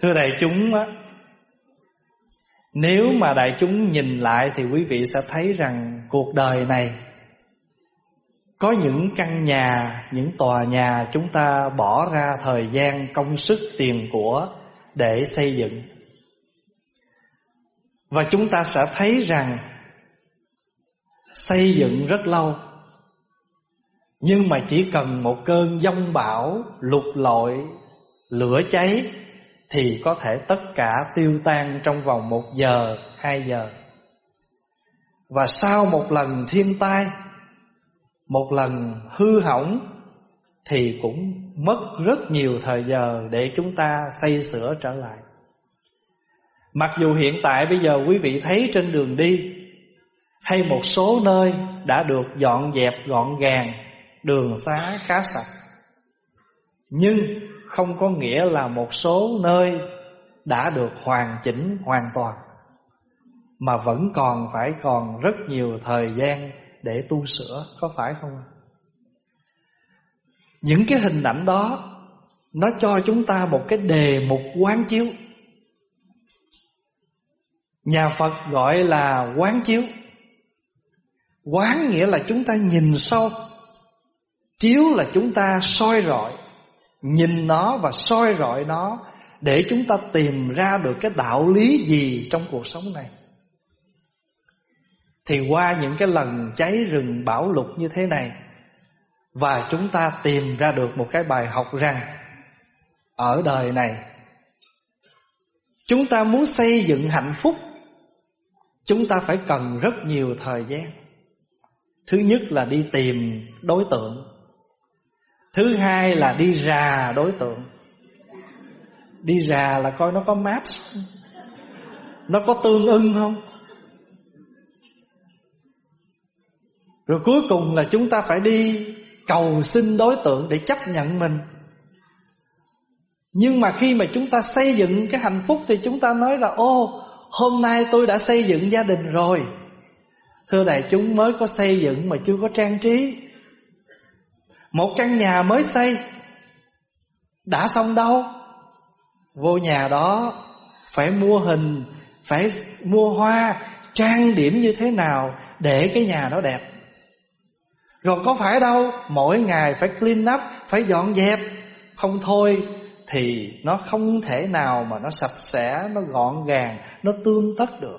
Thưa đại chúng á Nếu mà đại chúng nhìn lại Thì quý vị sẽ thấy rằng Cuộc đời này Có những căn nhà Những tòa nhà chúng ta bỏ ra Thời gian, công sức, tiền của Để xây dựng. Và chúng ta sẽ thấy rằng Xây dựng rất lâu Nhưng mà chỉ cần một cơn giông bão Lục lội Lửa cháy thì có thể tất cả tiêu tan trong vòng một giờ, hai giờ. Và sau một lần thiên tai, một lần hư hỏng thì cũng mất rất nhiều thời giờ để chúng ta xây sửa trở lại. Mặc dù hiện tại bây giờ quý vị thấy trên đường đi hay một số nơi đã được dọn dẹp gọn gàng, đường xá khá sạch. Nhưng không có nghĩa là một số nơi đã được hoàn chỉnh hoàn toàn, mà vẫn còn phải còn rất nhiều thời gian để tu sửa, có phải không? Những cái hình ảnh đó, nó cho chúng ta một cái đề mục quán chiếu. Nhà phật gọi là quán chiếu. Quán nghĩa là chúng ta nhìn sâu, chiếu là chúng ta soi rọi. Nhìn nó và soi rọi nó Để chúng ta tìm ra được cái đạo lý gì trong cuộc sống này. Thì qua những cái lần cháy rừng bão lụt như thế này, Và chúng ta tìm ra được một cái bài học rằng Ở đời này, Chúng ta muốn xây dựng hạnh phúc, Chúng ta phải cần rất nhiều thời gian. Thứ nhất là đi tìm đối tượng. Thứ hai là đi rà đối tượng. Đi rà là coi nó có match. Nó có tương ưng không? Rồi cuối cùng là chúng ta phải đi cầu xin đối tượng để chấp nhận mình. Nhưng mà khi mà chúng ta xây dựng cái hạnh phúc Thì chúng ta nói là, Ô, hôm nay tôi đã xây dựng gia đình rồi. Thưa đại chúng, mới có xây dựng mà chưa có trang trí một căn nhà mới xây. Đã xong đâu? Vô nhà đó Phải mua hình, Phải mua hoa, Trang điểm như thế nào Để cái nhà nó đẹp? Rồi có phải đâu, Mỗi ngày phải clean up, Phải dọn dẹp. Không thôi Thì nó không thể nào mà nó sạch sẽ, Nó gọn gàng, Nó tươm tất được.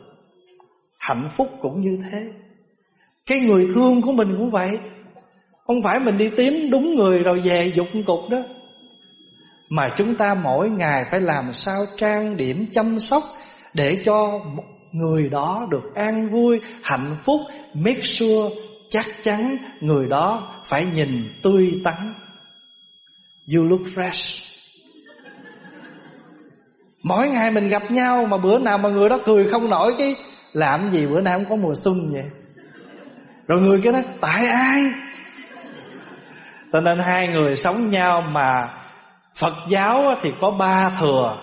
Hạnh phúc cũng như thế. Cái người thương của mình cũng vậy không phải mình đi tím đúng người rồi về dục cục đó. Mà chúng ta mỗi ngày phải làm sao trang điểm chăm sóc Để cho người đó được an vui, hạnh phúc Make sure chắc chắn người đó phải nhìn tươi tắn. You look fresh. Mỗi ngày mình gặp nhau mà bữa nào mà người đó cười không nổi cái Làm gì bữa nay không có mùa xuân vậy. Rồi người kia nói tại ai? Cho nên hai người sống nhau mà Phật giáo thì có ba thừa.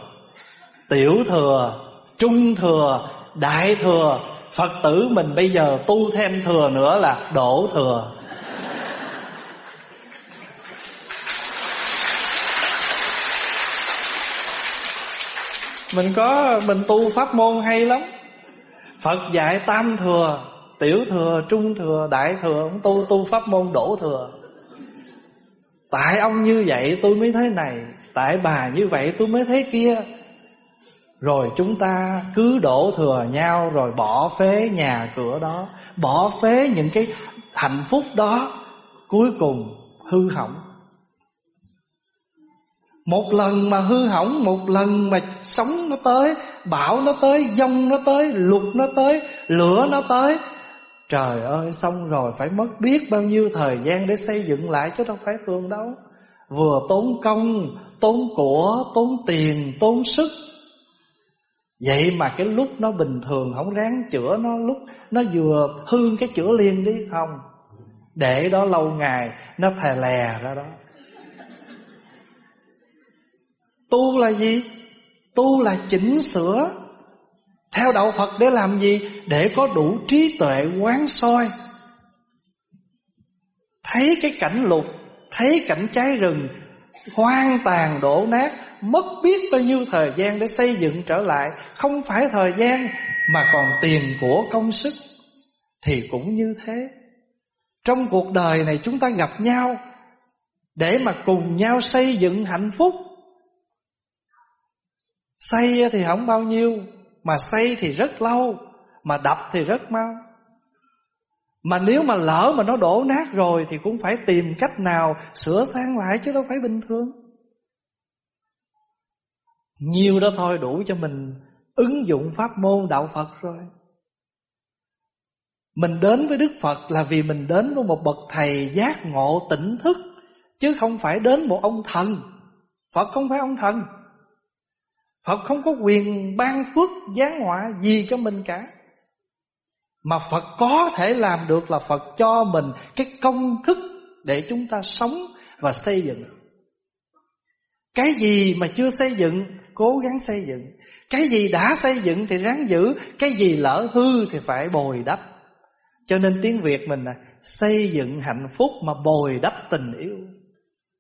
Tiểu thừa Trung thừa Đại thừa. Phật tử mình bây giờ tu thêm thừa nữa là đổ thừa. Mình có Mình tu pháp môn hay lắm. Phật dạy tam thừa Tiểu thừa, trung thừa, đại thừa. Ông tu tu pháp môn đổ thừa. Tại ông như vậy tôi mới thế này, Tại bà như vậy tôi mới thế kia. Rồi chúng ta cứ đổ thừa nhau, Rồi bỏ phế nhà cửa đó, Bỏ phế những cái hạnh phúc đó, Cuối cùng hư hỏng. Một lần mà hư hỏng, Một lần mà sóng nó tới, Bão nó tới, Dông nó tới, Lục nó tới, Lửa nó tới Trời ơi xong rồi phải mất biết bao nhiêu thời gian để xây dựng lại chứ đâu phải thường đâu. Vừa tốn công, tốn của, tốn tiền, tốn sức. Vậy mà cái lúc nó bình thường không ráng chữa nó lúc nó vừa hư cái chữa liền đi không. Để đó lâu ngày nó thè lè ra đó. Tu là gì? Tu là chỉnh sửa theo đạo Phật để làm gì? Để có đủ trí tuệ quán soi. Thấy cái cảnh lục, Thấy cảnh cháy rừng, Hoang tàn đổ nát, Mất biết bao nhiêu thời gian để xây dựng trở lại. Không phải thời gian Mà còn tiền của công sức. Thì cũng như thế. Trong cuộc đời này chúng ta gặp nhau Để mà cùng nhau xây dựng hạnh phúc. Xây thì không bao nhiêu mà xây thì rất lâu, Mà đập thì rất mau. Mà nếu mà lỡ mà nó đổ nát rồi Thì cũng phải tìm cách nào Sửa sang lại chứ đâu phải bình thường. Nhiều đó thôi, đủ cho mình Ứng dụng pháp môn đạo Phật rồi. Mình đến với Đức Phật là vì mình đến với một bậc thầy giác ngộ tỉnh thức, Chứ không phải đến một ông thần. Phật không phải ông thần. Phật không có quyền ban phước, giáng họa gì cho mình cả. Mà Phật có thể làm được là Phật cho mình cái công thức để chúng ta sống và xây dựng. Cái gì mà chưa xây dựng, cố gắng xây dựng. Cái gì đã xây dựng thì ráng giữ, Cái gì lỡ hư thì phải bồi đắp. Cho nên tiếng Việt mình là xây dựng hạnh phúc mà bồi đắp tình yêu.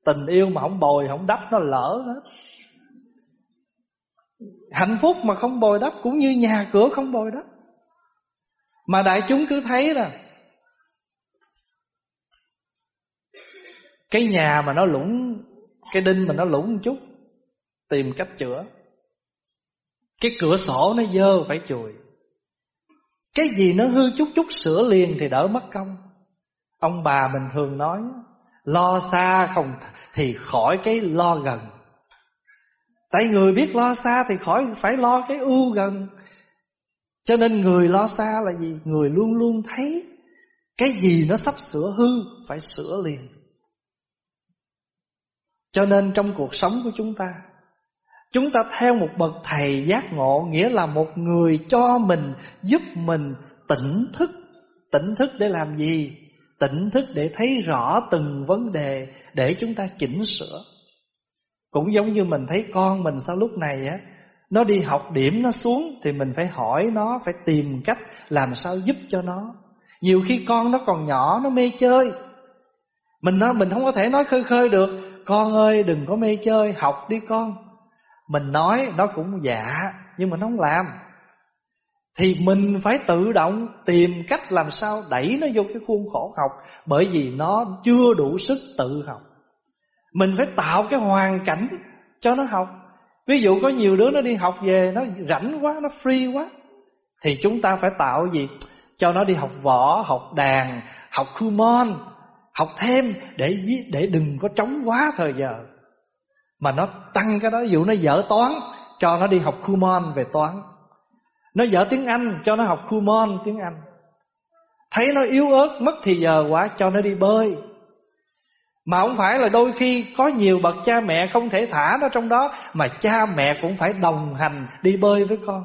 Tình yêu mà không bồi, không đắp, nó lỡ hết. Hạnh phúc mà không bồi đắp Cũng như nhà cửa không bồi đắp. Mà đại chúng cứ thấy là Cái nhà mà nó lũng Cái đinh mà nó lũng một chút, Tìm cách chữa. Cái cửa sổ nó dơ phải chùi. Cái gì nó hư chút chút sửa liền Thì đỡ mất công. Ông bà mình thường nói, Lo xa không thì khỏi cái lo gần. Tại người biết lo xa thì khỏi phải lo cái ưu gần Cho nên người lo xa là gì? Người luôn luôn thấy Cái gì nó sắp sửa hư, Phải sửa liền Cho nên trong cuộc sống của chúng ta Chúng ta theo một bậc thầy giác ngộ, Nghĩa là một người cho mình, Giúp mình tỉnh thức Tỉnh thức để làm gì? Tỉnh thức để thấy rõ từng vấn đề Để chúng ta chỉnh sửa cũng giống như mình thấy con mình sau lúc này á, Nó đi học điểm nó xuống Thì mình phải hỏi nó, Phải tìm cách làm sao giúp cho nó. Nhiều khi con nó còn nhỏ, Nó mê chơi. Mình nói, mình không có thể nói khơi khơi được. Con ơi, đừng có mê chơi, Học đi con. Mình nói, nó cũng dạ Nhưng mà nó không làm. Thì mình phải tự động Tìm cách làm sao đẩy nó vô cái khuôn khổ học, Bởi vì nó chưa đủ sức tự học mình phải tạo cái hoàn cảnh cho nó học. Ví dụ có nhiều đứa nó đi học về Nó rảnh quá, nó free quá Thì chúng ta phải tạo gì? Cho nó đi học võ, học đàn Học kumon Học thêm để để đừng có trống quá thời giờ. Mà nó tăng cái đó Ví dụ nó dở toán Cho nó đi học kumon về toán. Nó dở tiếng Anh Cho nó học kumon tiếng Anh. Thấy nó yếu ớt Mất thì giờ quá Cho nó đi bơi mà không phải là đôi khi có nhiều bậc cha mẹ không thể thả nó trong đó Mà cha mẹ cũng phải đồng hành đi bơi với con.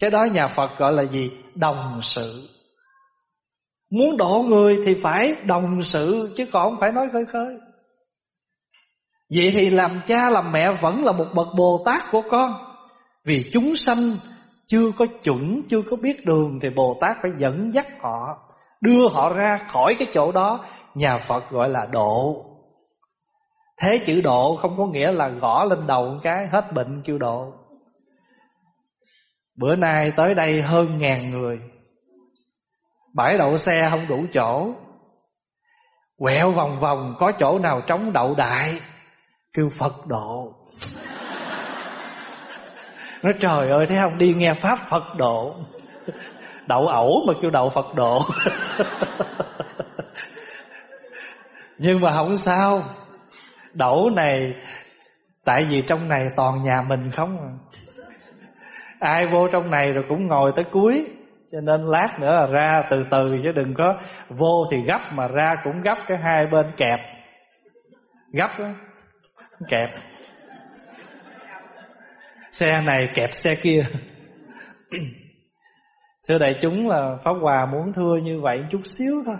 Cái đó nhà Phật gọi là gì? Đồng sự. Muốn độ người thì phải đồng sự Chứ còn không phải nói khơi khơi. Vậy thì làm cha làm mẹ vẫn là một bậc Bồ Tát của con. Vì chúng sanh chưa có chuẩn, chưa có biết đường Thì Bồ Tát phải dẫn dắt họ Đưa họ ra khỏi cái chỗ đó Nhà Phật gọi là độ. Thế chữ độ không có nghĩa là gõ lên đầu một cái, Hết bệnh kêu độ. Bữa nay tới đây hơn ngàn người. Bãi đậu xe không đủ chỗ. Quẹo vòng vòng, Có chỗ nào trống đậu đại? Kêu Phật độ. Nói, trời ơi, thấy không? Đi nghe Pháp Phật độ. Đậu ẩu mà kêu đậu Phật độ. Nhưng mà không sao. Đậu này, Tại vì trong này toàn nhà mình không à. Ai vô trong này rồi cũng ngồi tới cuối. Cho nên lát nữa là ra từ từ, Chứ đừng có vô thì gấp, Mà ra cũng gấp cái hai bên kẹp. Gấp đó Kẹp. Xe này kẹp xe kia. Thưa đại chúng là Pháp Hòa muốn thưa như vậy chút xíu thôi.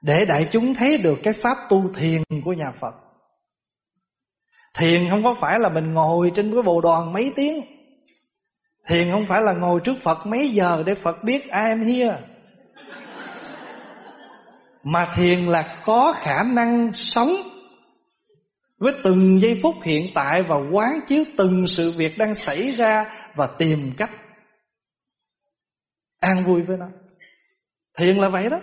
Để đại chúng thấy được cái pháp tu thiền của nhà Phật Thiền không có phải là mình ngồi trên cái bồ đoàn mấy tiếng Thiền không phải là ngồi trước Phật mấy giờ để Phật biết I am here Mà thiền là có khả năng sống với từng giây phút hiện tại và quán chiếu từng sự việc đang xảy ra và tìm cách an vui với nó. Thiền là vậy đó.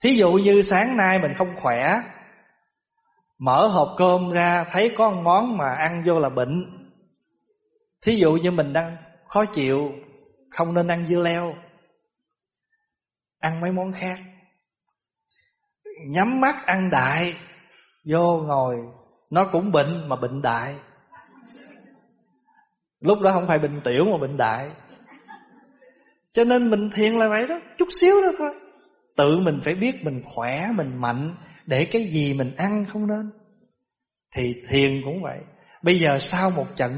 Thí dụ như sáng nay mình không khỏe, Mở hộp cơm ra, Thấy có một món mà ăn vô là bệnh. Thí dụ như mình đang khó chịu, Không nên ăn dưa leo, Ăn mấy món khác. Nhắm mắt ăn đại, Vô ngồi, Nó cũng bệnh mà bệnh đại. Lúc đó không phải bệnh tiểu mà bệnh đại. Cho nên mình thiền là vậy đó, Chút xíu đó thôi. Tự mình phải biết mình khỏe, Mình mạnh Để cái gì mình ăn không nên. Thì thiền cũng vậy. Bây giờ sau một trận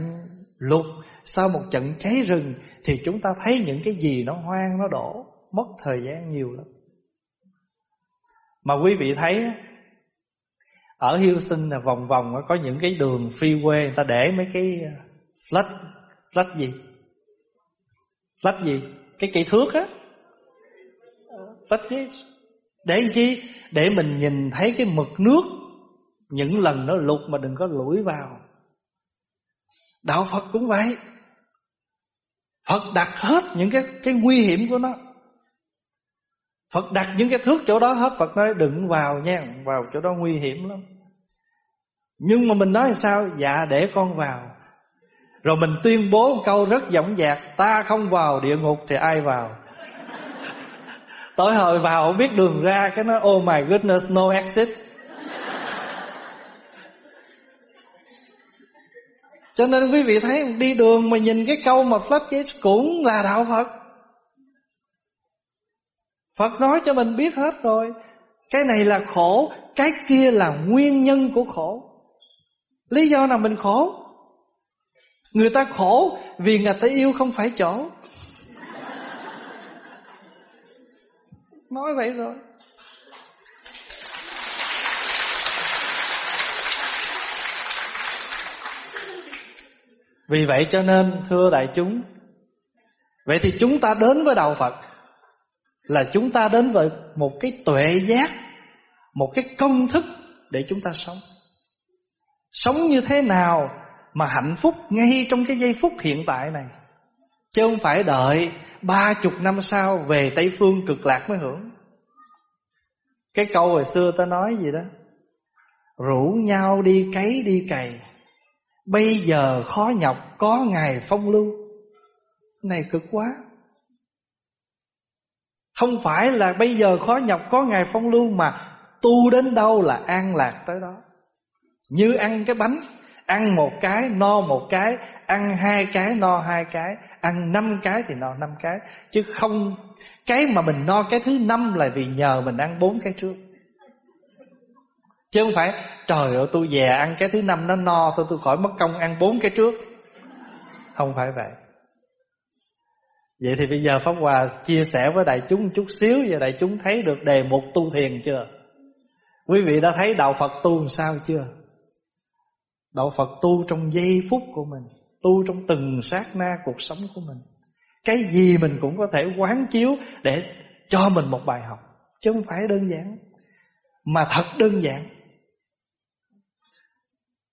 lục Sau một trận cháy rừng Thì chúng ta thấy những cái gì nó hoang, nó đổ, Mất thời gian nhiều lắm. Mà quý vị thấy Ở Houston là vòng vòng Có những cái đường freeway, Người ta để mấy cái uh, flat Flat gì? Flat gì? Cái cây thước á. Flash gauge Để chi? Để mình nhìn thấy cái mực nước, Những lần nó lụt mà đừng có lủi vào. Đạo Phật cũng vậy. Phật đặt hết những cái cái nguy hiểm của nó. Phật đặt những cái thước chỗ đó hết, Phật nói đừng vào nha Vào chỗ đó nguy hiểm lắm. Nhưng mà mình nói sao? Dạ để con vào. Rồi mình tuyên bố một câu rất dõng dạc, Ta không vào địa ngục thì ai vào? Tối hồi vào không biết đường ra Cái nó oh my goodness no exit Cho nên quý vị thấy đi đường mà nhìn cái câu mà floodgate cũng là đạo Phật. Phật nói cho mình biết hết rồi. Cái này là khổ, cái kia là nguyên nhân của khổ. Lý do nào mình khổ? Người ta khổ vì người ta yêu không phải chỗ. Nói vậy rồi. Vì vậy cho nên, thưa đại chúng, Vậy thì chúng ta đến với Đạo Phật Là chúng ta đến với một cái tuệ giác, Một cái công thức để chúng ta sống Sống như thế nào mà hạnh phúc ngay trong cái giây phút hiện tại này Chứ không phải đợi ba chục năm sau về Tây Phương cực lạc mới hưởng. Cái câu hồi xưa ta nói gì đó? Rủ nhau đi cấy đi cày. Bây giờ khó nhọc, có ngày phong lưu. Này cực quá. Không phải là bây giờ khó nhọc, có ngày phong lưu Mà tu đến đâu là an lạc tới đó. Như ăn cái bánh. Ăn một cái, no một cái, Ăn hai cái, no hai cái, Ăn năm cái thì no năm cái. Chứ không, Cái mà mình no cái thứ năm là vì nhờ mình ăn bốn cái trước. Chứ không phải, Trời ơi, tôi về ăn cái thứ năm nó no, Thôi tôi khỏi mất công ăn bốn cái trước. Không phải vậy. Vậy thì bây giờ Pháp Hòa chia sẻ với đại chúng chút xíu, Và đại chúng thấy được đề mục tu thiền chưa? Quý vị đã thấy Đạo Phật tu làm sao chưa? Đạo Phật tu trong giây phút của mình, Tu trong từng sát na cuộc sống của mình. Cái gì mình cũng có thể quán chiếu Để cho mình một bài học, Chứ không phải đơn giản, Mà thật đơn giản.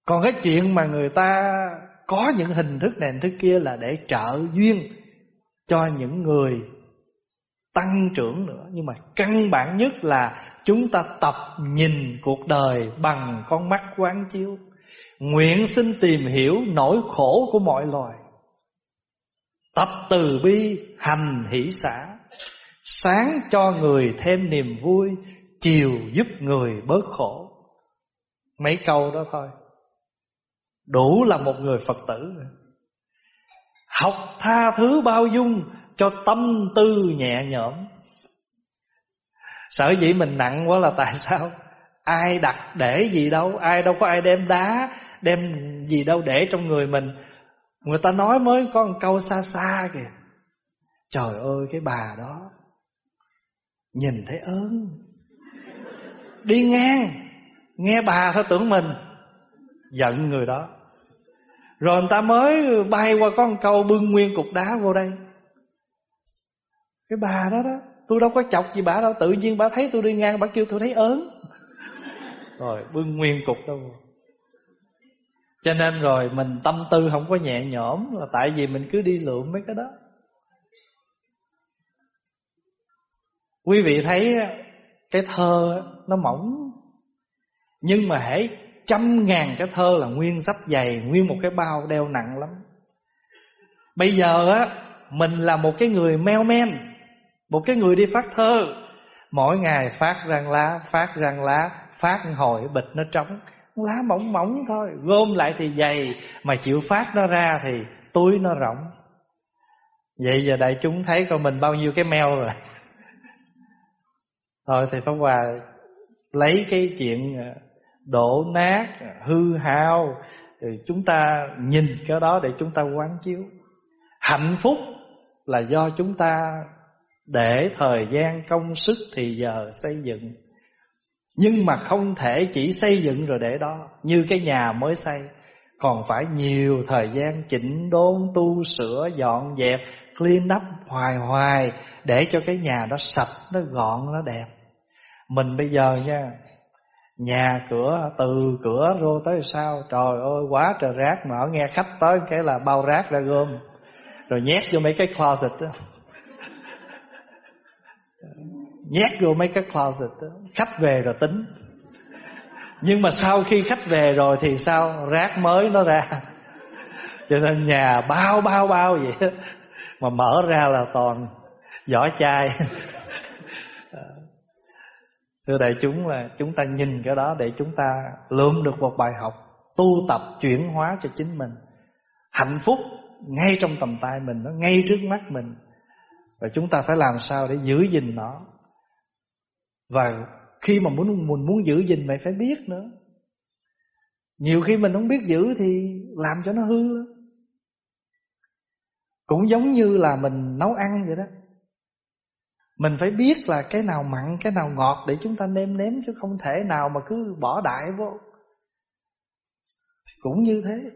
Còn cái chuyện mà người ta có những hình thức này, hình thức kia là để trợ duyên cho những người tăng trưởng nữa. Nhưng mà căn bản nhất là chúng ta tập nhìn cuộc đời bằng con mắt quán chiếu nguyện xin tìm hiểu nỗi khổ của mọi loài. Tập từ bi, hành hỷ xã. Sáng cho người thêm niềm vui, chiều giúp người bớt khổ. Mấy câu đó thôi. Đủ là một người Phật tử Học tha thứ bao dung Cho tâm tư nhẹ nhõm. Sở dĩ mình nặng quá là tại sao? Ai đặt để gì đâu, Ai đâu có ai đem đá Đem gì đâu để trong người mình. Người ta nói mới có một câu xa xa kìa. Trời ơi, cái bà đó Nhìn thấy ớn. Đi ngang, Nghe bà thôi tưởng mình. Giận người đó. Rồi người ta mới bay qua con câu bưng nguyên cục đá vô đây. Cái bà đó đó, Tôi đâu có chọc gì bà đâu, Tự nhiên bà thấy tôi đi ngang, Bà kêu tôi thấy ớn. Rồi, bưng nguyên cục đâu cho nên rồi mình tâm tư không có nhẹ nhõm là tại vì mình cứ đi lượm mấy cái đó. Quý vị thấy cái thơ nó mỏng, nhưng mà hãy trăm ngàn cái thơ là nguyên sách dày, nguyên một cái bao đeo nặng lắm. Bây giờ á, mình là một cái người meo men, một cái người đi phát thơ. Mỗi ngày phát răng lá, phát răng lá, phát hồi bịch nó trống lá mỏng mỏng thôi. Gom lại thì dày, mà chịu phát nó ra thì túi nó rộng vậy giờ đại chúng thấy con mình bao nhiêu cái meo rồi. Thôi thì pháp hòa lấy cái chuyện ờ, đổ nát, hư hao, rồi chúng ta nhìn cái đó để chúng ta quán chiếu. Hạnh phúc là do chúng ta để thời gian công sức thì giờ xây dựng nhưng mà không thể chỉ xây dựng rồi để đó. Như cái nhà mới xây, Còn phải nhiều thời gian chỉnh đốn, tu sửa, dọn dẹp, Clean up hoài hoài Để cho cái nhà đó sạch, Nó gọn, nó đẹp. Mình bây giờ nha, Nhà cửa, từ cửa rô tới sao Trời ơi, quá trời rác Mà ở nghe khách tới cái là bao rác ra gom. Rồi nhét vô mấy cái closet đó Nhét vô mấy cái closet đó. Khách về rồi tính. Nhưng mà sau khi khách về rồi Thì sao? Rác mới nó ra. Cho nên nhà bao bao bao vậy Mà mở ra là toàn Vỏ chai. Thưa đại chúng là Chúng ta nhìn cái đó để chúng ta Lượm được một bài học Tu tập chuyển hóa cho chính mình. Hạnh phúc ngay trong tầm tay mình, Nó ngay trước mắt mình. Và chúng ta phải làm sao để giữ gìn nó? Và khi mà muốn mình muốn giữ gìn mày phải biết nữa. Nhiều khi mình không biết giữ thì làm cho nó hư. Lắm Cũng giống như là mình nấu ăn vậy đó. Mình phải biết là cái nào mặn, cái nào ngọt để chúng ta nêm nếm Chứ không thể nào mà cứ bỏ đại vô. Cũng như thế.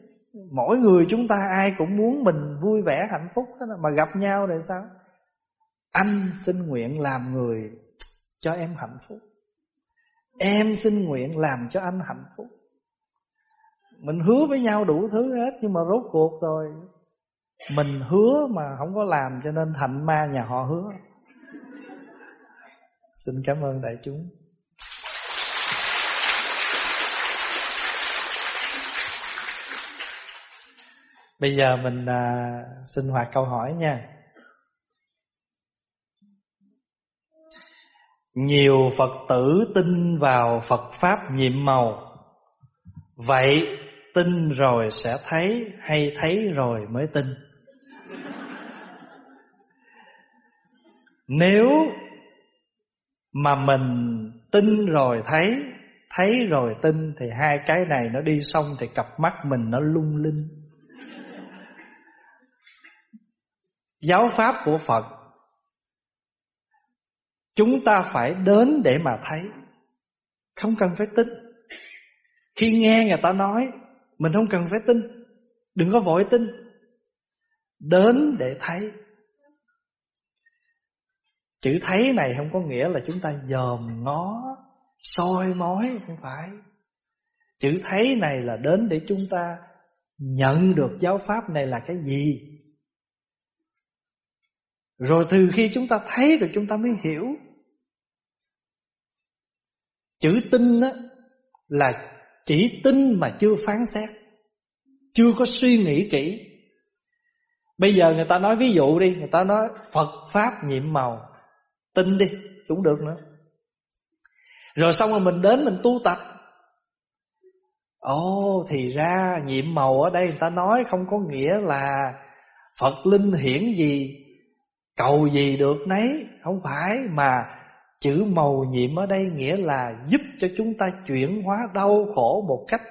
Mỗi người chúng ta ai cũng muốn mình vui vẻ hạnh phúc Mà gặp nhau thì sao? Anh xin nguyện làm người cho em hạnh phúc. Em xin nguyện làm cho anh hạnh phúc. Mình hứa với nhau đủ thứ hết Nhưng mà rốt cuộc rồi Mình hứa mà không có làm Cho nên thành ma nhà họ hứa. Xin cảm ơn đại chúng. Bây giờ mình à, sinh hoạt câu hỏi nha. Nhiều Phật tử tin vào Phật Pháp nhiệm màu. Vậy tin rồi sẽ thấy, hay thấy rồi mới tin. Nếu mà mình tin rồi thấy Thấy rồi tin Thì hai cái này nó đi xong Thì cặp mắt mình nó lung linh. Giáo pháp của Phật Chúng ta phải đến để mà thấy. Không cần phải tin. Khi nghe người ta nói, Mình không cần phải tin. Đừng có vội tin. Đến để thấy. Chữ thấy này không có nghĩa là chúng ta dòm ngó, soi mói, Không phải. Chữ thấy này là đến để chúng ta Nhận được giáo pháp này là cái gì? Rồi từ khi chúng ta thấy rồi chúng ta mới hiểu. Chữ tin á, là chỉ tin mà chưa phán xét Chưa có suy nghĩ kỹ. Bây giờ người ta nói ví dụ đi Người ta nói Phật Pháp nhiệm màu Tin đi cũng được nữa. Rồi xong rồi mình đến mình tu tập. Ồ thì ra nhiệm màu ở đây người ta nói không có nghĩa là Phật linh hiển gì Cầu gì được nấy Không phải mà Chữ màu nhiệm ở đây nghĩa là giúp cho chúng ta chuyển hóa đau khổ một cách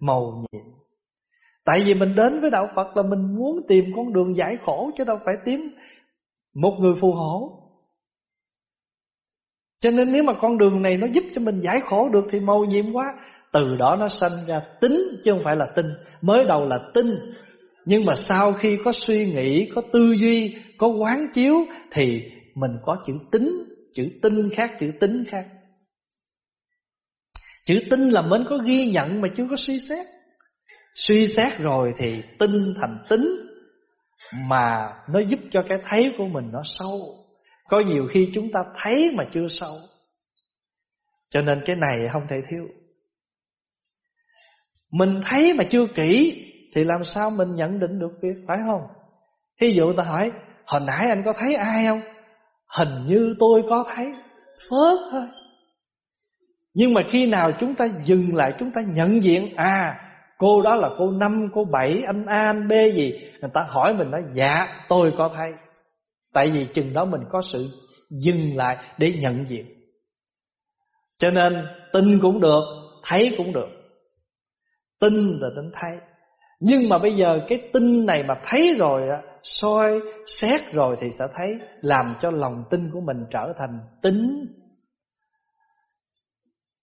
màu nhiệm. Tại vì mình đến với Đạo Phật là mình muốn tìm con đường giải khổ chứ đâu phải tìm một người phù hộ. Cho nên nếu mà con đường này nó giúp cho mình giải khổ được thì màu nhiệm quá. Từ đó nó sanh ra tính chứ không phải là tin. Mới đầu là tin. Nhưng mà sau khi có suy nghĩ, có tư duy, có quán chiếu thì mình có chữ tính Chữ tin khác, chữ tính khác. Chữ tin là mình có ghi nhận mà chưa có suy xét. Suy xét rồi thì tin thành tính Mà nó giúp cho cái thấy của mình nó sâu. Có nhiều khi chúng ta thấy mà chưa sâu. Cho nên cái này không thể thiếu. Mình thấy mà chưa kỹ Thì làm sao mình nhận định được việc phải không? Thí dụ ta hỏi Hồi nãy anh có thấy ai không? Hình như tôi có thấy, Phớt thôi. Nhưng mà khi nào chúng ta dừng lại, Chúng ta nhận diện À cô đó là cô năm, cô bảy, Anh A, anh B gì, Người ta hỏi mình nói dạ tôi có thấy. Tại vì chừng đó mình có sự dừng lại để nhận diện. Cho nên tin cũng được, Thấy cũng được. Tin là tin thấy. Nhưng mà bây giờ cái tin này mà thấy rồi á, soi, xét rồi thì sẽ thấy, làm cho lòng tin của mình trở thành tính.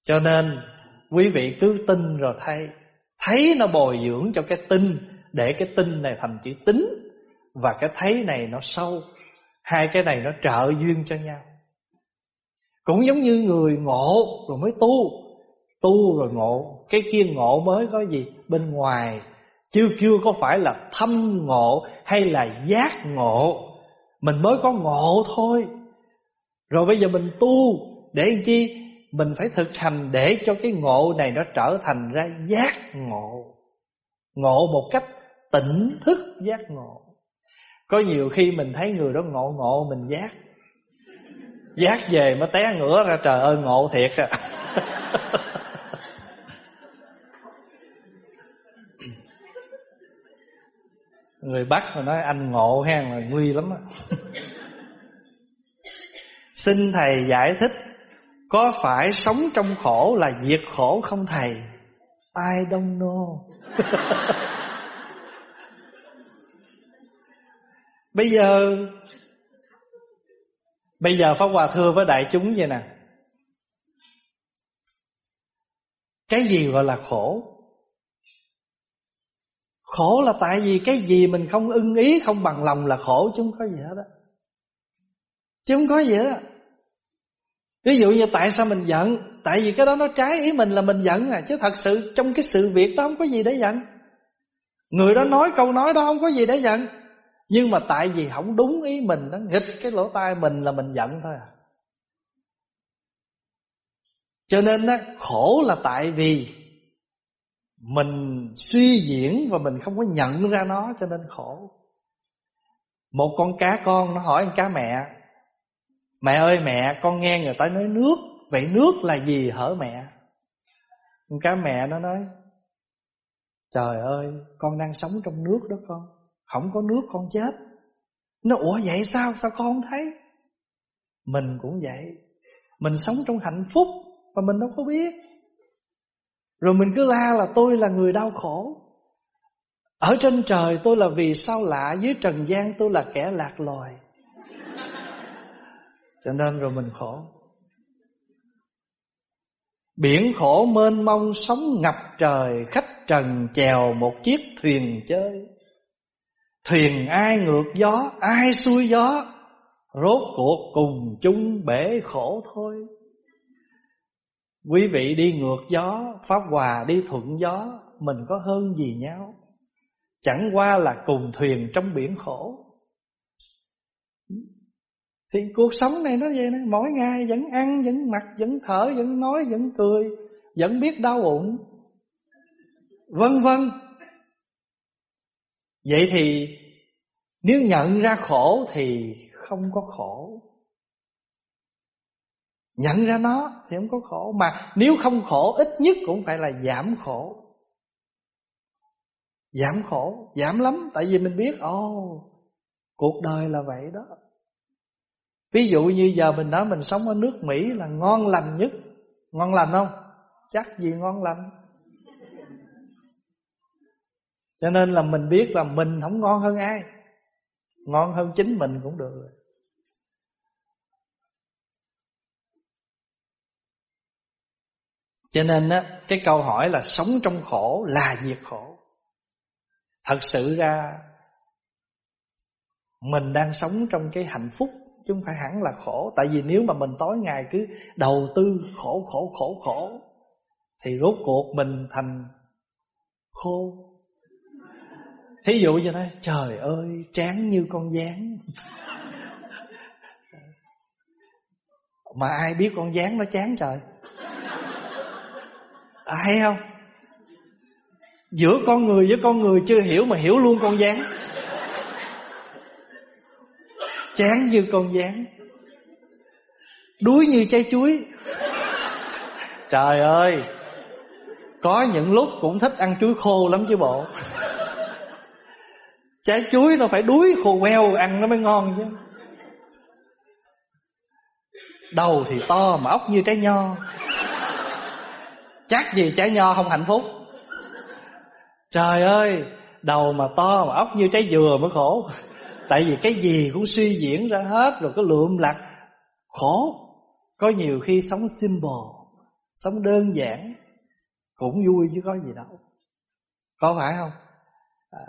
Cho nên, quý vị cứ tin rồi thấy. Thấy nó bồi dưỡng cho cái tin, để cái tin này thành chữ tính, và cái thấy này nó sâu. Hai cái này nó trợ duyên cho nhau. Cũng giống như người ngộ rồi mới tu. Tu rồi ngộ. Cái kia ngộ mới có gì? Bên ngoài. Chưa chưa có phải là thâm ngộ hay là giác ngộ. Mình mới có ngộ thôi. Rồi bây giờ mình tu Để chi? Mình phải thực hành để cho cái ngộ này Nó trở thành ra giác ngộ. Ngộ một cách tỉnh thức giác ngộ. Có nhiều khi mình thấy người đó ngộ ngộ Mình giác. Giác về mới té ngửa ra, trời ơi, ngộ thiệt à. Người Bắc mà nói anh ngộ ha là nguy lắm á. Xin thầy giải thích Có phải sống trong khổ là diệt khổ không thầy? I don't know. Bây giờ Bây giờ Pháp Hòa thưa với đại chúng vậy nè. Cái gì gọi là khổ Khổ là tại vì cái gì mình không ưng ý, Không bằng lòng là khổ, chứ không có gì hết đó Chứ không có gì hết Ví dụ như tại sao mình giận? Tại vì cái đó nó trái ý mình là mình giận à Chứ thật sự trong cái sự việc đó không có gì để giận. Người đó nói câu nói đó không có gì để giận. Nhưng mà tại vì không đúng ý mình Nó nghịch cái lỗ tai mình là mình giận thôi à. Cho nên đó khổ là tại vì mình suy diễn và mình không có nhận ra nó cho nên khổ. Một con cá con nó hỏi con cá mẹ Mẹ ơi, mẹ, con nghe người ta nói nước, Vậy nước là gì hở mẹ? Con cá mẹ nó nói, Trời ơi, con đang sống trong nước đó con, Không có nước con chết. Nó, ủa vậy sao? Sao con không thấy? Mình cũng vậy. Mình sống trong hạnh phúc mà mình đâu có biết rồi mình cứ la là tôi là người đau khổ. Ở trên trời tôi là vì sao lạ, Dưới trần gian tôi là kẻ lạc loài. Cho nên rồi mình khổ. Biển khổ mênh mông sóng ngập trời, Khách trần chèo một chiếc thuyền chơi. Thuyền ai ngược gió, Ai xuôi gió, Rốt cuộc cùng chung bể khổ thôi. Quý vị đi ngược gió Pháp Hòa đi thuận gió Mình có hơn gì nhau? Chẳng qua là cùng thuyền trong biển khổ. Thì cuộc sống này nó vậy đó Mỗi ngày vẫn ăn, vẫn mặc, vẫn thở, vẫn nói, vẫn cười Vẫn biết đau bụng Vân vân. Vậy thì Nếu nhận ra khổ thì không có khổ. Nhận ra nó thì không có khổ. Mà nếu không khổ ít nhất cũng phải là giảm khổ. Giảm khổ, giảm lắm. Tại vì mình biết Ồ, cuộc đời là vậy đó. Ví dụ như giờ mình nói mình sống ở nước Mỹ là ngon lành nhất. Ngon lành không? Chắc gì ngon lành. Cho nên là mình biết là mình không ngon hơn ai. Ngon hơn chính mình cũng được rồi. Cho nên á, cái câu hỏi là sống trong khổ là diệt khổ. Thật sự ra mình đang sống trong cái hạnh phúc chứ không phải hẳn là khổ. Tại vì nếu mà mình tối ngày cứ đầu tư khổ khổ khổ khổ Thì rốt cuộc mình thành khô Thí dụ như nói Trời ơi tráng như con gián Mà ai biết con gián nó chán trời à, Hay không? Giữa con người với con người chưa hiểu Mà hiểu luôn con gián Chán như con gián Đuối như trái chuối. Trời ơi! Có những lúc cũng thích ăn chuối khô lắm chứ bộ. Trái chuối nó phải đuối khô queo Ăn nó mới ngon chứ. Đầu thì to mà ốc như trái nho. Chắc gì trái nho không hạnh phúc? Trời ơi, Đầu mà to mà ốc như trái dừa mới khổ. Tại vì cái gì cũng suy diễn ra hết Rồi có lượm lặt. Khổ. Có nhiều khi sống simple, Sống đơn giản, Cũng vui chứ có gì đâu. Có phải không? À.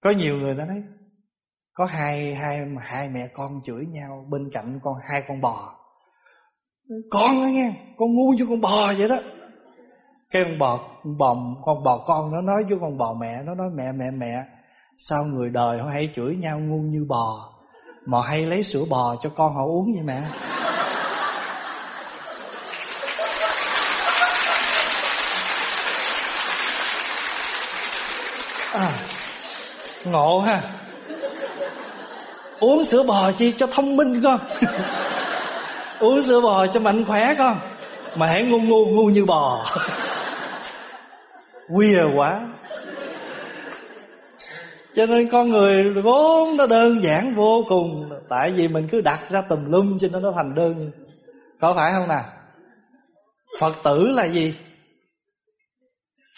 Có nhiều người ta nói Có hai hai hai mẹ con chửi nhau, Bên cạnh con, hai con bò. Con đó nghe Con ngu như con bò vậy đó. Cái con bò, con bò Con bò con nó nói với con bò mẹ Nó nói mẹ mẹ mẹ Sao người đời họ hay chửi nhau ngu như bò Mà hay lấy sữa bò cho con họ uống vậy mẹ? À, Ngộ ha. Uống sữa bò chi cho thông minh con. Uống sữa bò cho mạnh khỏe con. Mà hãy ngu ngu ngu như bò. Quê quá. Cho nên con người vốn nó đơn giản vô cùng. Tại vì mình cứ đặt ra tùm lum cho nên nó thành đơn. Có phải không nào? Phật tử là gì?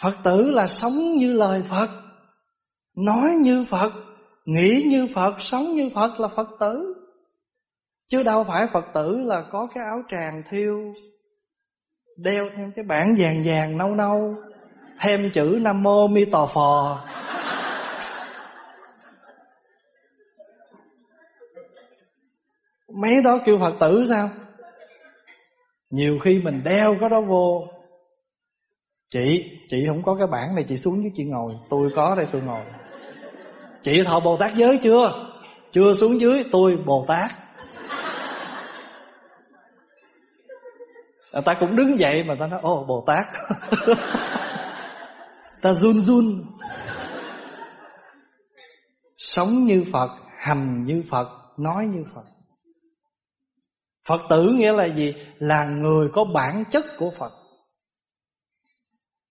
Phật tử là sống như lời Phật, Nói như Phật, Nghĩ như Phật, Sống như Phật là Phật tử. Chứ đâu phải Phật tử là có cái áo tràng thiêu, Đeo thêm cái bảng vàng vàng nâu nâu, Thêm chữ Nam Mô Mi Tò Phò. Mấy đó kêu Phật tử sao? Nhiều khi mình đeo cái đó vô. Chị Chị không có cái bảng này, chị xuống với chị ngồi. Tôi có đây, tôi ngồi. Chị thọ Bồ Tát giới chưa? Chưa xuống dưới, tôi Bồ Tát. Ta cũng đứng dậy mà ta nói ô Bồ Tát. Ta run run. Sống như Phật, Hành như Phật, Nói như Phật. Phật tử nghĩa là gì? Là người có bản chất của Phật.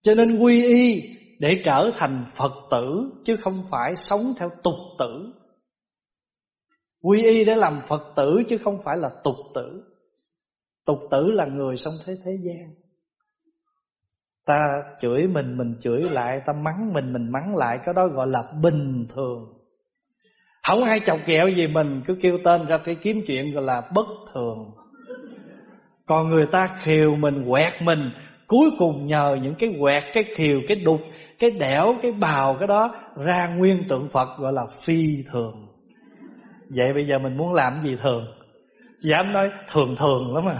Cho nên quy y để trở thành Phật tử, Chứ không phải sống theo tục tử. Quy y để làm Phật tử, chứ không phải là tục tử. Tục tử là người sống thế thế gian. Ta chửi mình, mình chửi lại Ta mắng mình, mình mắng lại Cái đó gọi là bình thường. Không ai chọc kẹo gì mình Cứ kêu tên ra cái kiếm chuyện gọi là bất thường. Còn người ta khiều mình quẹt mình Cuối cùng nhờ những cái quẹt Cái khiều, cái đục, cái đẻo Cái bào cái đó Ra nguyên tượng Phật gọi là phi thường. Vậy bây giờ mình muốn làm gì thường? Dạ, Dám nói thường thường lắm à.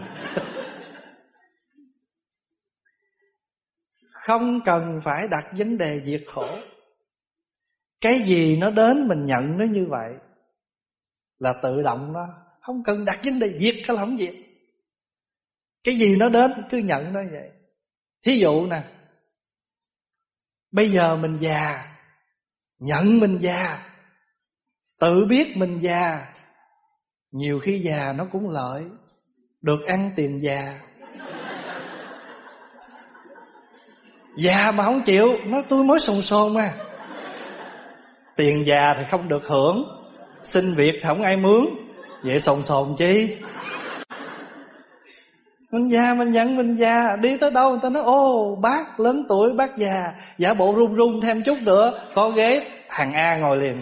Không cần phải đặt vấn đề diệt khổ. Cái gì nó đến mình nhận nó như vậy Là tự động đó. Không cần đặt vấn đề diệt hay là không diệt Cái gì nó đến cứ nhận nó vậy. Thí dụ nè, Bây giờ mình già, Nhận mình già, Tự biết mình già nhiều khi già nó cũng lợi. Được ăn tiền già. Già mà không chịu, Nó tôi mới sồn sồn mà. Tiền già thì không được hưởng. Xin việc thì không ai mướn. Vậy sồn sồn chi? Mình già, mình nhận mình già. Đi tới đâu người ta nói, Ô, bác lớn tuổi, bác già. Giả bộ run run thêm chút nữa, Có ghế, thằng A ngồi liền.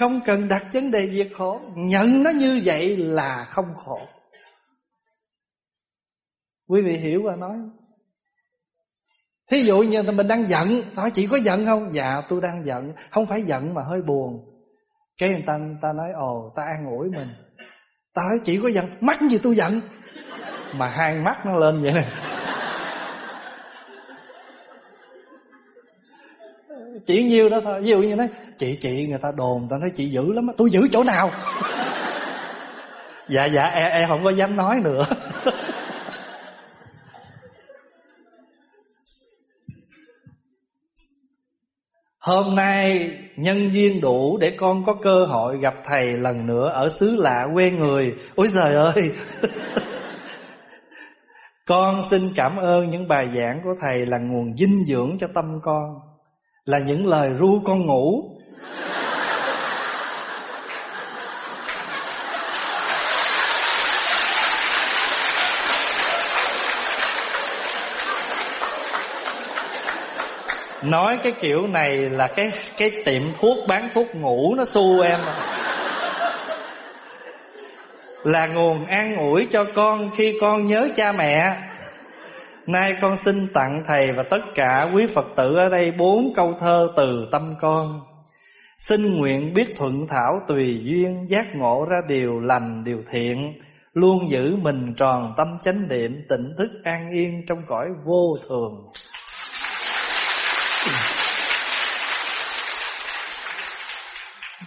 Không cần đặt vấn đề diệt khổ. Nhận nó như vậy là không khổ. Quý vị hiểu và nói. Thí dụ như mình đang giận. Hỏi chị có giận không? Dạ tôi đang giận. Không phải giận mà hơi buồn. Cái người ta, người ta nói Ồ ta an ủi mình. Ta hỏi chị có giận? Mắt gì tôi giận? Mà hai mắt nó lên vậy nè. Chỉ nhiêu đó thôi ví dụ như nói chị chị người ta đồn người ta nói chị dữ lắm tôi giữ chỗ nào dạ dạ em, em không có dám nói nữa Hôm nay nhân duyên đủ để con có cơ hội gặp thầy lần nữa ở xứ lạ quê người. Ôi trời ơi! con xin cảm ơn những bài giảng của thầy là nguồn dinh dưỡng cho tâm con. Là những lời ru con ngủ nói cái kiểu này là cái cái tiệm thuốc bán thuốc ngủ nó xu em à. là nguồn an ủi cho con khi con nhớ cha mẹ nay con xin tặng thầy và tất cả quý phật tử ở đây bốn câu thơ từ tâm con. Xin nguyện biết thuận thảo tùy duyên, giác ngộ ra điều lành, điều thiện, luôn giữ mình tròn tâm chánh niệm, tỉnh thức an yên trong cõi vô thường.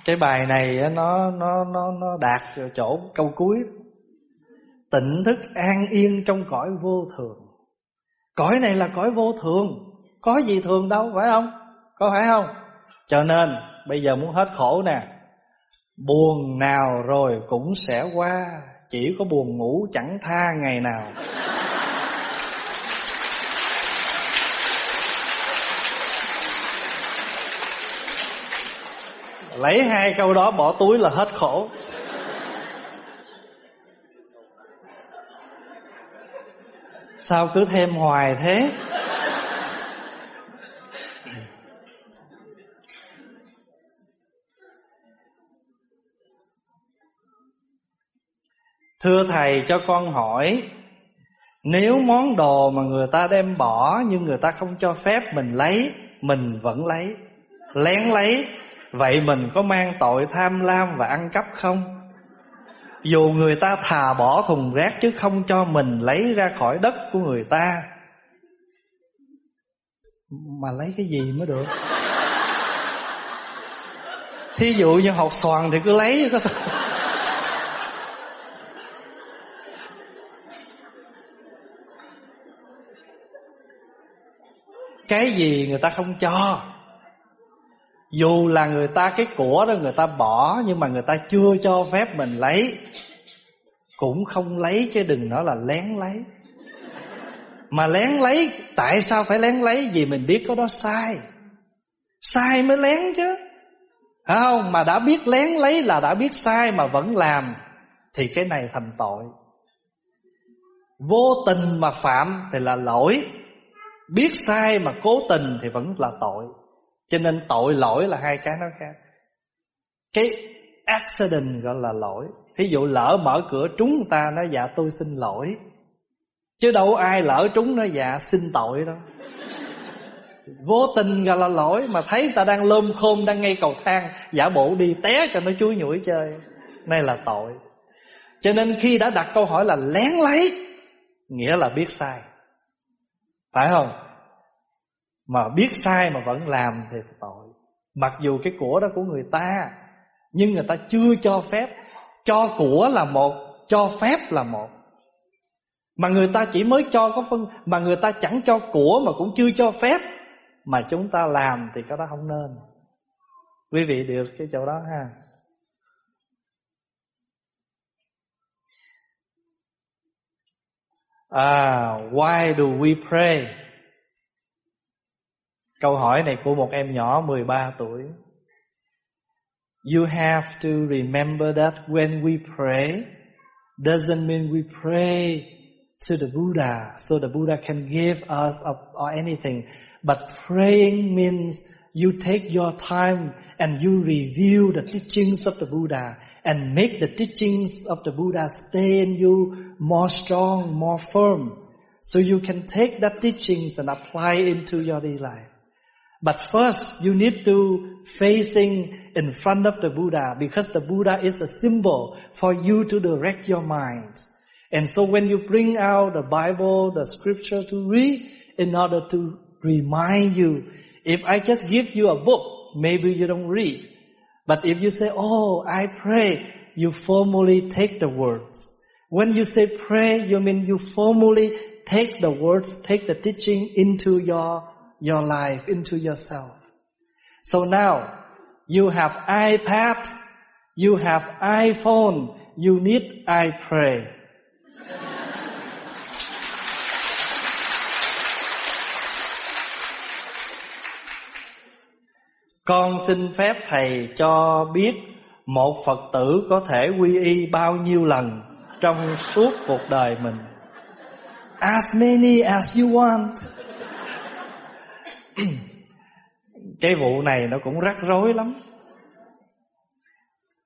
Cái bài này nó nó nó nó đạt chỗ câu cuối. Tỉnh thức an yên trong cõi vô thường cõi này là cõi vô thường. Có gì thường đâu, phải không? Có phải không? Cho nên, bây giờ muốn hết khổ nè. Buồn nào rồi cũng sẽ qua. Chỉ có buồn ngủ chẳng tha ngày nào. Lấy hai câu đó bỏ túi là hết khổ. Sao cứ thêm hoài thế Thưa thầy, cho con hỏi, Nếu món đồ mà người ta đem bỏ Nhưng người ta không cho phép mình lấy, Mình vẫn lấy, Lén lấy, Vậy mình có mang tội tham lam và ăn cắp không? Dù người ta thà bỏ thùng rác chứ không cho mình lấy ra khỏi đất của người ta. Mà lấy cái gì mới được? Thí dụ như hột xoàn thì cứ lấy có sao? Cái gì người ta không cho? Dù là người ta cái của đó người ta bỏ, Nhưng mà người ta chưa cho phép mình lấy. Cũng không lấy chứ đừng nói là lén lấy. Mà lén lấy, Tại sao phải lén lấy? Vì mình biết có đó sai. Sai mới lén chứ. Phải không? Mà đã biết lén lấy là đã biết sai Mà vẫn làm, Thì cái này thành tội. Vô tình mà phạm thì là lỗi. Biết sai mà cố tình thì vẫn là tội cho nên tội lỗi là hai cái nó khác. Cái accident gọi là lỗi. Thí dụ lỡ mở cửa trúng người ta Nói dạ tôi xin lỗi. Chứ đâu ai lỡ trúng nó dạ xin tội đâu. Vô tình gọi là lỗi Mà thấy ta đang lơm khôn Đang ngay cầu thang, Giả bộ đi té cho nó chui nhủi chơi. Này là tội. Cho nên khi đã đặt câu hỏi là lén lấy, Nghĩa là biết sai. Phải không? Mà biết sai mà vẫn làm thì tội. Mặc dù cái của đó của người ta Nhưng người ta chưa cho phép. Cho của là một Cho phép là một. Mà người ta chỉ mới cho có phân Mà người ta chẳng cho của mà cũng chưa cho phép. Mà chúng ta làm thì cái đó không nên. Quý vị được cái chỗ đó ha. À, why do we pray? Câu hỏi này của một em nhỏ 13 tuổi. You have to remember that when we pray doesn't mean we pray to the Buddha so the Buddha can give us or anything. But praying means you take your time and you review the teachings of the Buddha and make the teachings of the Buddha stay in you more strong, more firm. So you can take that teachings and apply into your daily life. But first you need to facing in front of the Buddha because the Buddha is a symbol for you to direct your mind. And so when you bring out the Bible, the scripture to read in order to remind you, if I just give you a book, maybe you don't read. But if you say, oh, I pray, you formally take the words. When you say pray, you mean you formally take the words, take the teaching into your, your life, into yourself. So now, you have iPad, you have iPhone, you need I pray. Con xin phép thầy cho biết một Phật tử có thể quy y bao nhiêu lần trong suốt cuộc đời mình. As many as you want. Cái vụ này nó cũng rắc rối lắm.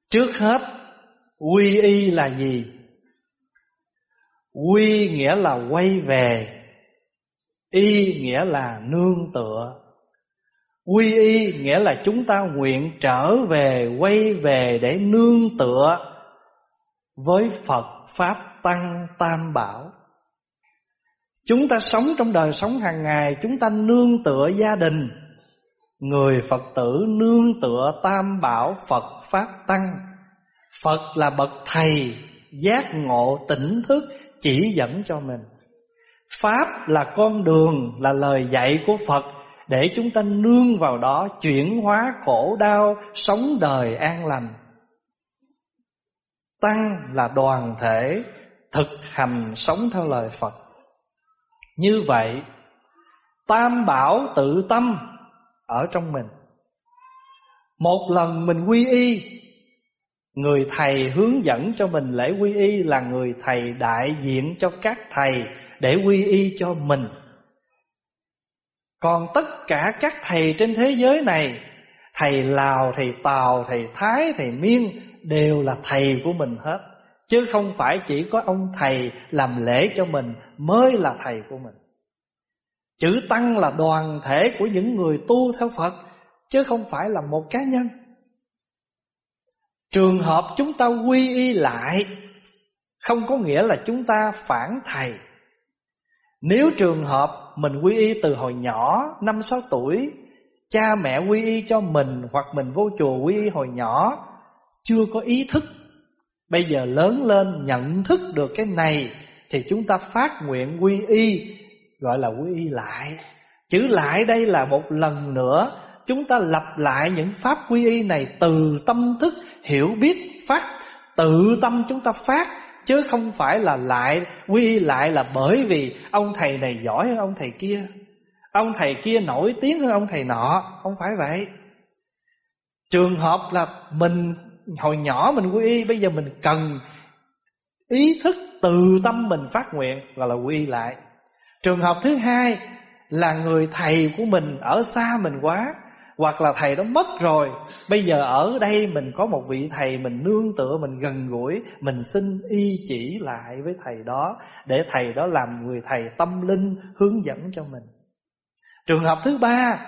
Trước hết, quy y là gì? Quy nghĩa là quay về, y nghĩa là nương tựa. Quy y nghĩa là chúng ta nguyện trở về Quay về để nương tựa Với Phật Pháp Tăng Tam Bảo Chúng ta sống trong đời sống hàng ngày Chúng ta nương tựa gia đình Người Phật tử nương tựa Tam Bảo Phật Pháp Tăng Phật là bậc thầy Giác ngộ tỉnh thức Chỉ dẫn cho mình Pháp là con đường Là lời dạy của Phật để chúng ta nương vào đó chuyển hóa khổ đau, sống đời an lành. Tăng là đoàn thể thực hành sống theo lời Phật. Như vậy, tam bảo tự tâm ở trong mình. Một lần mình quy y, người thầy hướng dẫn cho mình lễ quy y là người thầy đại diện cho các thầy để quy y cho mình. Còn tất cả các thầy trên thế giới này Thầy Lào, thầy Tàu, thầy Thái, thầy Miên Đều là thầy của mình hết Chứ không phải chỉ có ông thầy làm lễ cho mình Mới là thầy của mình. Chữ Tăng là đoàn thể của những người tu theo Phật, Chứ không phải là một cá nhân. Trường hợp chúng ta quy y lại, Không có nghĩa là chúng ta phản thầy. Nếu trường hợp mình quy y từ hồi nhỏ, năm sáu tuổi, Cha mẹ quy y cho mình Hoặc mình vô chùa quy y hồi nhỏ, Chưa có ý thức Bây giờ lớn lên nhận thức được cái này Thì chúng ta phát nguyện quy y, Gọi là quy y lại. Chữ lại đây là một lần nữa, Chúng ta lặp lại những pháp quy y này Từ tâm thức, hiểu biết, phát, Tự tâm chúng ta phát, Chứ không phải là lại, Quy y lại là bởi vì Ông thầy này giỏi hơn ông thầy kia. Ông thầy kia nổi tiếng hơn ông thầy nọ, Không phải vậy. Trường hợp là mình Hồi nhỏ mình quy y Bây giờ mình cần Ý thức từ tâm mình phát nguyện Gọi là quy lại. Trường hợp thứ hai Là người thầy của mình Ở xa mình quá hoặc là thầy đó mất rồi Bây giờ ở đây mình có một vị thầy Mình nương tựa, mình gần gũi Mình xin y chỉ lại với thầy đó Để thầy đó làm người thầy tâm linh Hướng dẫn cho mình. Trường hợp thứ ba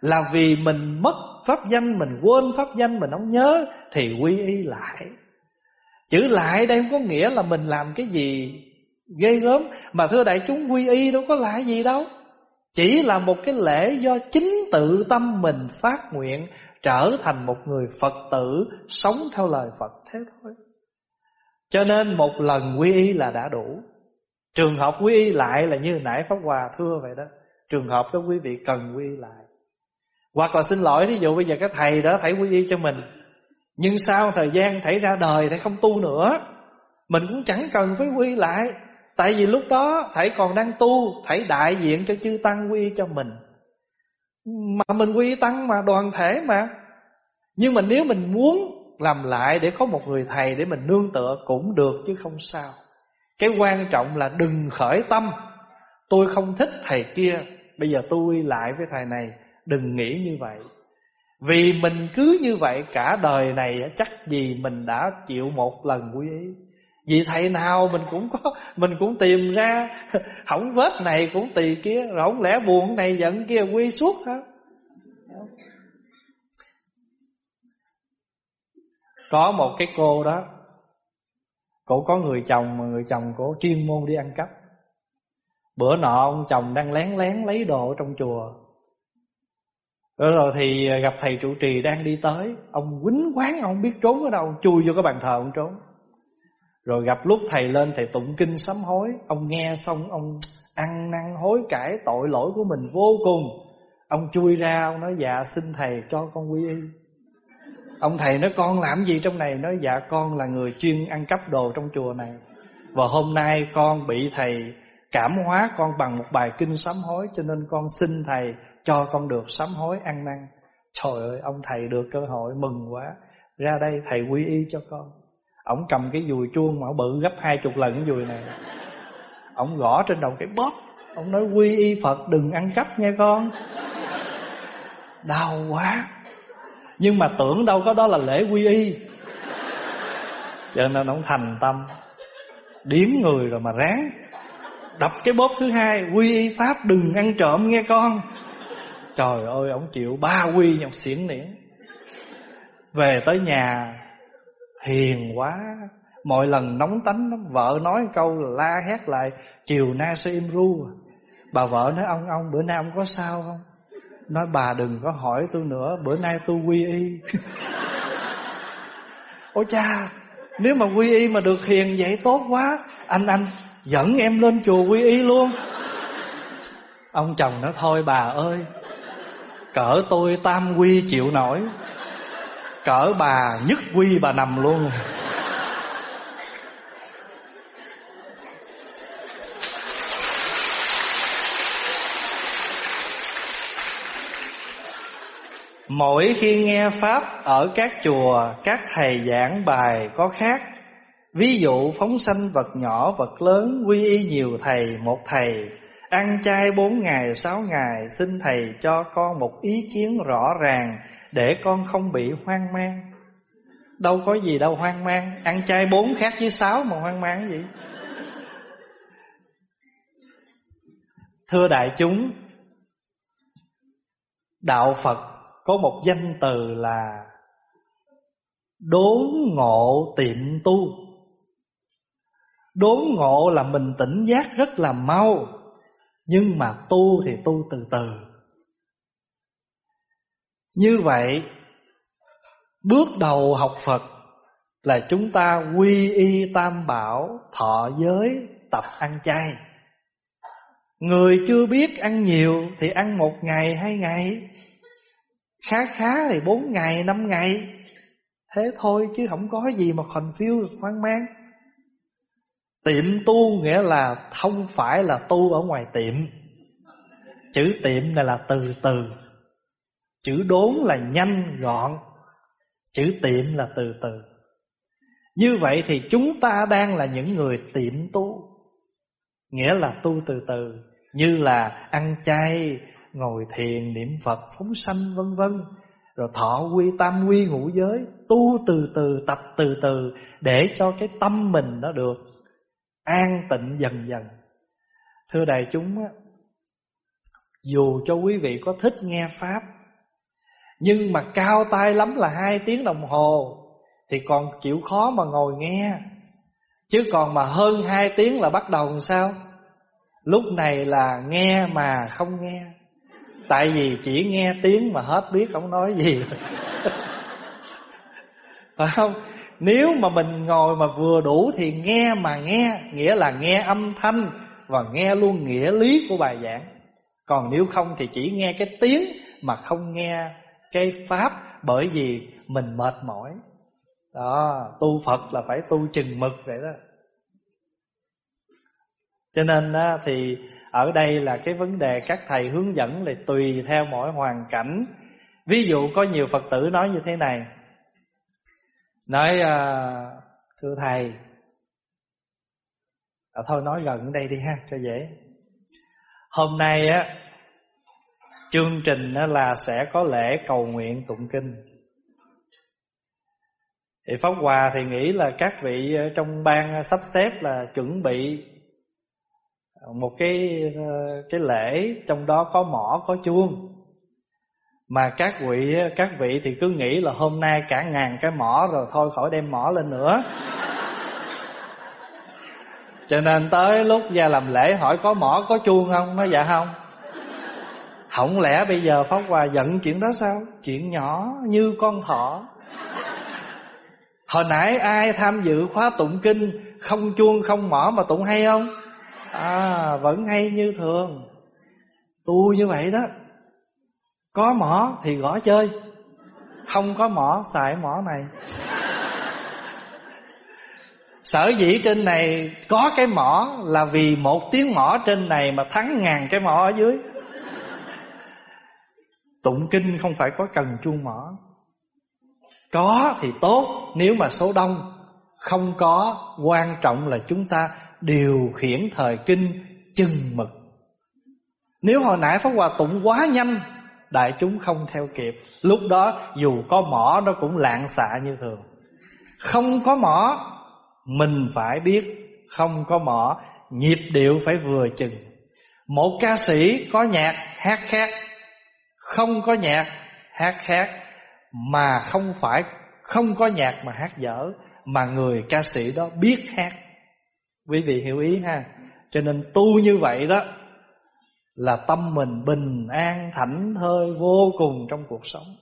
Là vì mình mất pháp danh Mình, quên pháp danh mình không nhớ, Thì quy y lại. Chữ lại đây không có nghĩa là mình làm cái gì ghê gớm. Mà thưa đại chúng, quy y đâu có lại gì đâu. Chỉ là một cái lễ do chính tự tâm mình phát nguyện Trở thành một người Phật tử, Sống theo lời Phật thế thôi. Cho nên một lần quy y là đã đủ. Trường hợp quy y lại là như nãy Pháp Hòa thưa vậy đó. Trường hợp đó quý vị cần quy y lại. Hoặc là xin lỗi, ví dụ bây giờ cái thầy đó, thầy quy y cho mình. Nhưng sau thời gian thầy ra đời, thầy không tu nữa. Mình cũng chẳng cần phải quy lại. Tại vì lúc đó thầy còn đang tu, Thầy đại diện cho chư Tăng quy cho mình. Mà mình quy Tăng mà, đoàn thể mà. Nhưng mà nếu mình muốn làm lại Để có một người thầy để mình nương tựa Cũng được chứ không sao. Cái quan trọng là đừng khởi tâm. Tôi không thích thầy kia. Bây giờ tôi quy lại với thầy này. Đừng nghĩ như vậy. Vì mình cứ như vậy cả đời này, Chắc gì mình đã chịu một lần quý ý vì thầy nào mình cũng có, Mình cũng tìm ra. Hỏng vết này cũng tì kia Rồi không lẽ buồn này giận kia quy suốt hả Có một cái cô đó, Cổ có người chồng mà người chồng cổ chuyên môn đi ăn cắp. Bữa nọ ông chồng đang lén lén lấy đồ trong chùa rồi, rồi thì à, gặp thầy trụ trì đang đi tới. Ông quýnh quán ông biết trốn ở đâu Chui vô cái bàn thờ ông trốn. Rồi gặp lúc thầy lên thầy tụng kinh sám hối. Ông nghe xong ông ăn năn hối cải tội lỗi của mình vô cùng. Ông chui ra ông nói dạ xin thầy cho con quy y. Ông thầy nói con làm gì trong này? Nói dạ con là người chuyên ăn cắp đồ trong chùa này. Và hôm nay con bị thầy cảm hóa con bằng một bài kinh sám hối Cho nên con xin thầy cho con được sám hối ăn năn. Trời ơi, ông thầy được cơ hội, mừng quá. Ra đây, thầy quy y cho con. Ông cầm cái dùi chuông mà bự gấp hai chục lần cái dùi này. Ông gõ trên đầu cái bóp. Ông nói, quy y Phật, đừng ăn cắp nha con. Đau quá. Nhưng mà tưởng đâu có đó là lễ quy y. Cho nên ông thành tâm. Điếm người rồi mà ráng. Đập cái bóp thứ hai, Quy y Pháp, đừng ăn trộm nghe con. Trời ơi, ông chịu ba quy nhọc xiển niễn Về tới nhà, Hiền quá. Mọi lần nóng tánh lắm Vợ nói câu là la hét lại, Chiều na sẽ im ru. Bà vợ nói, ông ông, bữa nay ông có sao không? Nói, bà đừng có hỏi tôi nữa, Bữa nay tôi quy y. Ôi cha, Nếu mà quy y mà được hiền vậy tốt quá. Anh anh, dẫn em lên chùa quy y luôn. Ông chồng nói, thôi bà ơi Cỡ tôi tam quy chịu nổi. Cỡ bà nhất quy bà nằm luôn. Mỗi khi nghe Pháp ở các chùa, Các thầy giảng bài có khác. Ví dụ, phóng sanh vật nhỏ, vật lớn, Quy y nhiều thầy, một thầy. Ăn chay bốn ngày, sáu ngày, Xin thầy cho con một ý kiến rõ ràng Để con không bị hoang mang. Đâu có gì đâu hoang mang. Ăn chay bốn khác với sáu mà hoang mang gì? Thưa đại chúng, Đạo Phật có một danh từ là Đốn ngộ tiệm tu. Đốn ngộ là mình tỉnh giác rất là mau. Nhưng mà tu thì tu từ từ. Như vậy, Bước đầu học Phật Là chúng ta quy y tam bảo, Thọ giới, tập ăn chay. Người chưa biết ăn nhiều Thì ăn một ngày, hai ngày. Khá khá thì bốn ngày, năm ngày. Thế thôi chứ không có gì mà confuse, hoang mang. Tiệm tu nghĩa là không phải là tu ở ngoài tiệm. Chữ tiệm này là từ từ. Chữ đốn là nhanh gọn. Chữ tiệm là từ từ. Như vậy thì chúng ta đang là những người tiệm tu. Nghĩa là tu từ từ. Như là ăn chay, ngồi thiền, niệm Phật, phóng sanh vân vân. Rồi thọ quy tam quy ngũ giới. Tu từ từ, tập từ từ Để cho cái tâm mình nó được. An tịnh dần dần. Thưa đại chúng á, Dù cho quý vị có thích nghe Pháp Nhưng mà cao tay lắm là hai tiếng đồng hồ Thì còn chịu khó mà ngồi nghe. Chứ còn mà hơn hai tiếng là bắt đầu làm sao? Lúc này là nghe mà không nghe. Tại vì chỉ nghe tiếng mà hết biết không nói gì. Phải không? Nếu mà mình ngồi mà vừa đủ thì nghe mà nghe, Nghĩa là nghe âm thanh Và nghe luôn nghĩa lý của bài giảng. Còn nếu không thì chỉ nghe cái tiếng Mà không nghe cái pháp, Bởi vì mình mệt mỏi. Đó, Tu Phật là phải tu chừng mực vậy đó. Cho nên thì ở đây là cái vấn đề các thầy hướng dẫn là tùy theo mỗi hoàn cảnh. Ví dụ có nhiều Phật tử nói như thế này nói ờ, thưa thầy. À, thôi nói gần đây đi ha cho dễ. Hôm nay á chương trình á, là sẽ có lễ cầu nguyện tụng kinh. Thì pháp hòa thì nghĩ là các vị trong ban sắp xếp là chuẩn bị một cái ờ, cái lễ trong đó có mỏ có chuông mà các vị các vị thì cứ nghĩ là hôm nay cả ngàn cái mỏ rồi thôi khỏi đem mỏ lên nữa. Cho nên tới lúc ra làm lễ hỏi có mỏ, có chuông không? Nói dạ không. Không lẽ bây giờ pháp hòa giận chuyện đó sao? Chuyện nhỏ như con thỏ. Hồi nãy ai tham dự khóa tụng kinh, không chuông, không mỏ mà tụng hay không? À vẫn hay như thường. Tu như vậy đó có mỏ thì gõ chơi. Không có mỏ, xài mỏ này. Sở dĩ trên này có cái mỏ Là vì một tiếng mỏ trên này Mà thắng ngàn cái mỏ ở dưới. Tụng kinh không phải có cần chuông mỏ. Có thì tốt, Nếu mà số đông. Không có, Quan trọng là chúng ta Điều khiển thời kinh chừng mực. Nếu hồi nãy Pháp Hòa tụng quá nhanh Đại chúng không theo kịp. Lúc đó, dù có mỏ, Nó cũng lạng xạ như thường. Không có mỏ, Mình phải biết. Không có mỏ, Nhịp điệu phải vừa chừng. Một ca sĩ có nhạc, hát khác Không có nhạc, hát khác Mà không phải, Không có nhạc mà hát dở, Mà người ca sĩ đó biết hát. Quý vị hiểu ý ha? Cho nên tu như vậy đó là tâm mình bình an, thảnh thơi, vô cùng trong cuộc sống.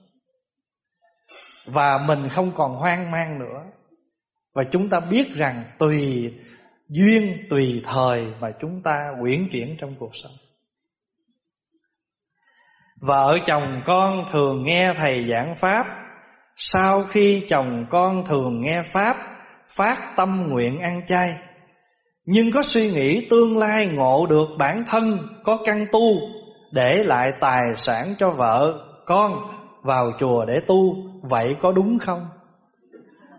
Và mình không còn hoang mang nữa. Và chúng ta biết rằng tùy duyên, tùy thời Mà chúng ta quyển chuyển trong cuộc sống. Vợ chồng con thường nghe thầy giảng Pháp. Sau khi chồng con thường nghe Pháp, Phát tâm nguyện ăn chay nhưng có suy nghĩ tương lai ngộ được bản thân Có căn tu, Để lại tài sản cho vợ, Con vào chùa để tu, Vậy có đúng không?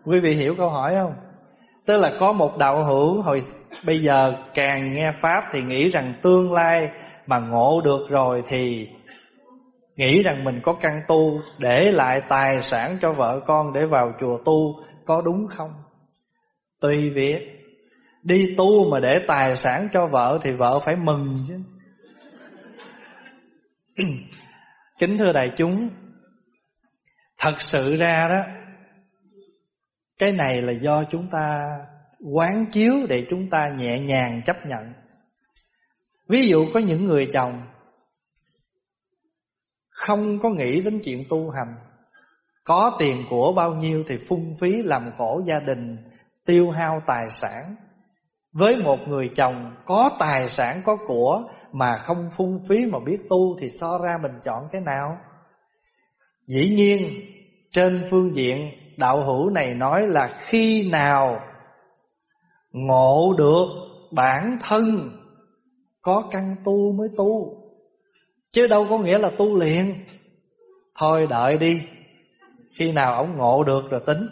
Quý vị hiểu câu hỏi không? Tức là có một đạo hữu, hồi Bây giờ càng nghe Pháp Thì nghĩ rằng tương lai Mà ngộ được rồi thì Nghĩ rằng mình có căn tu, Để lại tài sản cho vợ con Để vào chùa tu, Có đúng không? Tùy việc Đi tu mà để tài sản cho vợ Thì vợ phải mừng chứ. Kính thưa đại chúng, Thật sự ra đó, Cái này là do chúng ta quán chiếu Để chúng ta nhẹ nhàng chấp nhận. Ví dụ có những người chồng Không có nghĩ đến chuyện tu hành, Có tiền của bao nhiêu thì phung phí làm khổ gia đình, Tiêu hao tài sản với một người chồng có tài sản có của Mà không phung phí mà biết tu Thì so ra mình chọn cái nào? Dĩ nhiên, Trên phương diện, đạo hữu này nói là Khi nào Ngộ được bản thân Có căn tu mới tu. Chứ đâu có nghĩa là tu liền. Thôi đợi đi, Khi nào ổng ngộ được rồi tính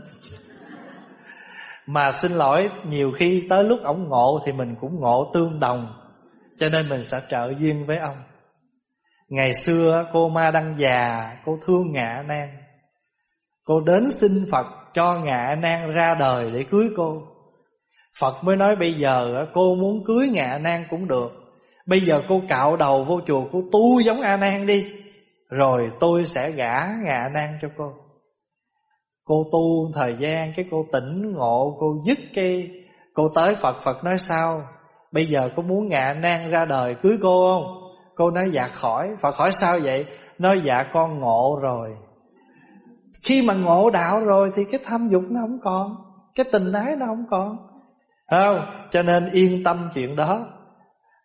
mà xin lỗi, nhiều khi tới lúc ổng ngộ Thì mình cũng ngộ tương đồng. Cho nên mình sẽ trợ duyên với ông. Ngày xưa, cô Ma Đăng Già, Cô thương Ngạ Nan. Cô đến xin Phật cho Ngạ Nan ra đời để cưới cô. Phật mới nói bây giờ, cô muốn cưới Ngạ Nan cũng được. Bây giờ cô cạo đầu vô chùa, Cô tu giống A Nan đi. Rồi tôi sẽ gả Ngạ Nan cho cô. Cô tu thời gian, cái cô tỉnh ngộ, Cô dứt cái, Cô tới Phật Phật nói sao? Bây giờ cô muốn ngạ nan ra đời cưới cô không? Cô nói dạ khỏi. Phật hỏi, sao vậy? Nói dạ con ngộ rồi. Khi mà ngộ đạo rồi Thì cái tham dục nó không còn, Cái tình ái nó không còn. Không? Cho nên yên tâm chuyện đó.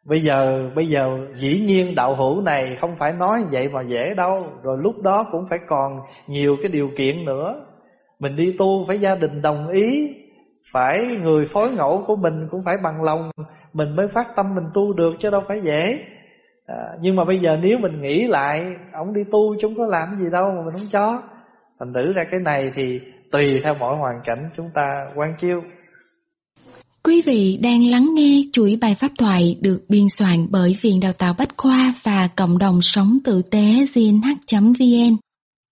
Bây giờ bây giờ dĩ nhiên đạo hữu này không phải nói vậy mà dễ đâu, Rồi lúc đó cũng phải còn nhiều cái điều kiện nữa mình đi tu phải gia đình đồng ý Phải người phối ngẫu của mình cũng phải bằng lòng Mình mới phát tâm mình tu được chứ đâu phải dễ. À, Nhưng mà bây giờ nếu mình nghĩ lại Ông đi tu chúng có làm gì đâu mà mình không cho. Thành thử ra cái này thì tùy theo mỗi hoàn cảnh chúng ta quan chiêu Quý vị đang lắng nghe chuỗi bài pháp thoại được biên soạn bởi Viện Đào tạo Bách Khoa và Cộng đồng Sống Tử tế gnh.vn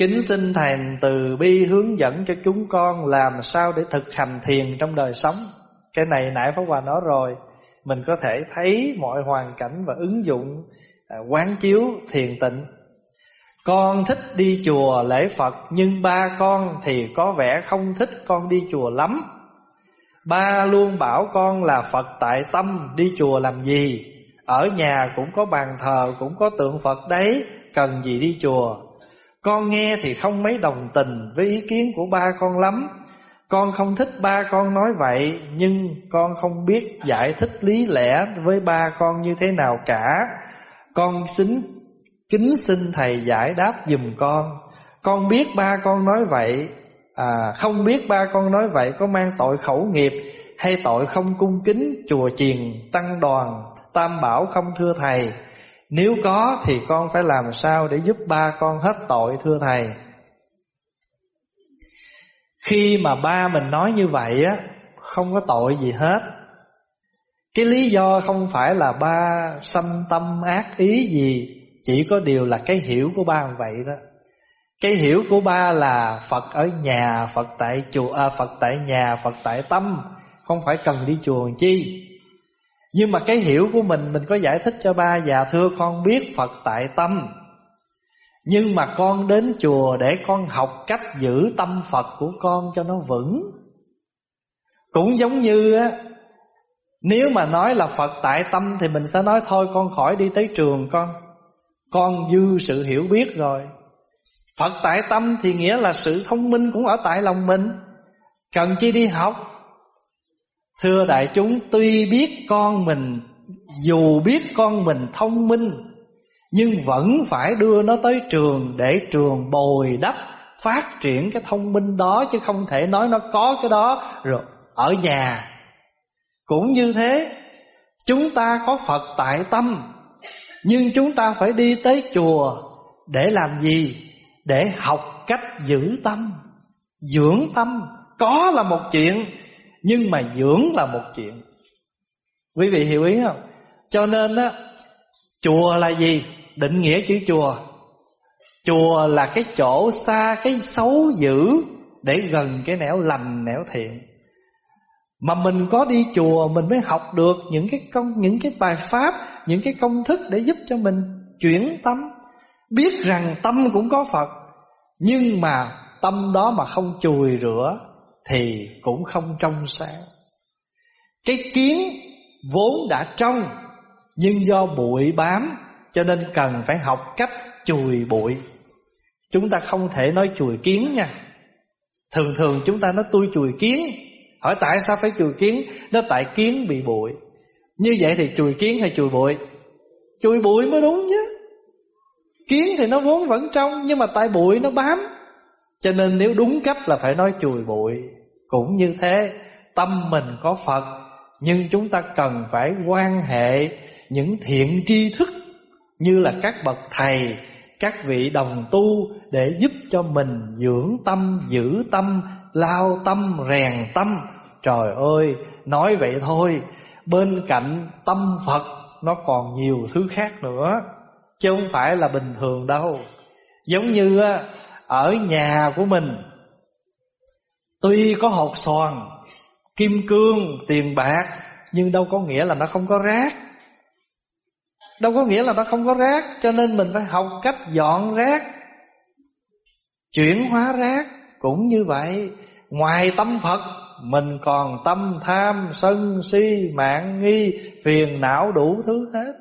Kính xin Thầy từ bi hướng dẫn cho chúng con Làm sao để thực hành thiền trong đời sống. Cái này nãy Pháp Hòa nói rồi. Mình có thể thấy mọi hoàn cảnh Và ứng dụng à, quán chiếu thiền tịnh. Con thích đi chùa lễ Phật Nhưng ba con thì có vẻ không thích con đi chùa lắm. Ba luôn bảo con là Phật tại tâm Đi chùa làm gì? Ở nhà cũng có bàn thờ Cũng có tượng Phật đấy Cần gì đi chùa? Con nghe thì không mấy đồng tình Với ý kiến của ba con lắm. Con không thích ba con nói vậy Nhưng con không biết giải thích lý lẽ Với ba con như thế nào cả. Con xin kính xin thầy giải đáp dùm con. Con biết ba con nói vậy à, Không biết ba con nói vậy Có mang tội khẩu nghiệp Hay tội không cung kính chùa chiền Tăng đoàn Tam bảo không thưa thầy. Nếu có thì con phải làm sao Để giúp ba con hết tội thưa thầy? Khi mà ba mình nói như vậy á Không có tội gì hết. Cái lý do không phải là ba xâm tâm ác ý gì Chỉ có điều là cái hiểu của ba vậy đó. Cái hiểu của ba là Phật ở nhà, Phật tại chùa, à, Phật tại nhà, Phật tại tâm, không phải cần đi chùa làm chi. Nhưng mà cái hiểu của mình mình có giải thích cho ba Dạ thưa con biết Phật tại tâm. Nhưng mà con đến chùa để con học cách giữ tâm Phật của con cho nó vững. Cũng giống như á, Nếu mà nói là Phật tại tâm Thì mình sẽ nói, thôi, con khỏi đi tới trường con. Con dư sự hiểu biết rồi. Phật tại tâm thì nghĩa là sự thông minh cũng ở tại lòng mình. Cần chi đi học Thưa đại chúng, tuy biết con mình, Dù biết con mình thông minh, Nhưng vẫn phải đưa nó tới trường Để trường bồi đắp, Phát triển cái thông minh đó, Chứ không thể nói nó có cái đó Rồi ở nhà Cũng như thế, Chúng ta có Phật tại tâm, Nhưng chúng ta phải đi tới chùa Để làm gì? Để học cách giữ tâm, Dưỡng tâm Có là một chuyện nhưng mà dưỡng là một chuyện. Quý vị hiểu ý không? Cho nên á, Chùa là gì? Định nghĩa chữ chùa. Chùa là cái chỗ xa, cái xấu dữ Để gần cái nẻo lành, nẻo thiện. Mà mình có đi chùa, Mình mới học được những cái công, Những cái bài pháp, Những cái công thức để giúp cho mình chuyển tâm. Biết rằng tâm cũng có Phật, Nhưng mà tâm đó mà không chùi rửa. Thì cũng không trong sáng. Cái kiến vốn đã trong, Nhưng do bụi bám, Cho nên cần phải học cách chùi bụi. Chúng ta không thể nói chùi kiến nha. Thường thường chúng ta nói tôi chùi kiến. Hỏi tại sao phải chùi kiến? Nó tại kiến bị bụi. Như vậy thì chùi kiến hay chùi bụi? Chùi bụi mới đúng chứ Kiến thì nó vốn vẫn trong, Nhưng mà tại bụi nó bám. Cho nên nếu đúng cách là phải nói chùi bụi. Cũng như thế, Tâm mình có Phật, Nhưng chúng ta cần phải quan hệ Những thiện tri thức Như là các bậc thầy, Các vị đồng tu Để giúp cho mình dưỡng tâm, Giữ tâm, Lao tâm, rèn tâm. Trời ơi, Nói vậy thôi, Bên cạnh tâm Phật Nó còn nhiều thứ khác nữa, Chứ không phải là bình thường đâu. Giống như ở nhà của mình Tuy có hột xoàn Kim cương, tiền bạc Nhưng đâu có nghĩa là nó không có rác. Đâu có nghĩa là nó không có rác Cho nên mình phải học cách dọn rác Chuyển hóa rác. Cũng như vậy Ngoài tâm Phật Mình còn tâm tham, sân si, mạng nghi Phiền não đủ thứ hết.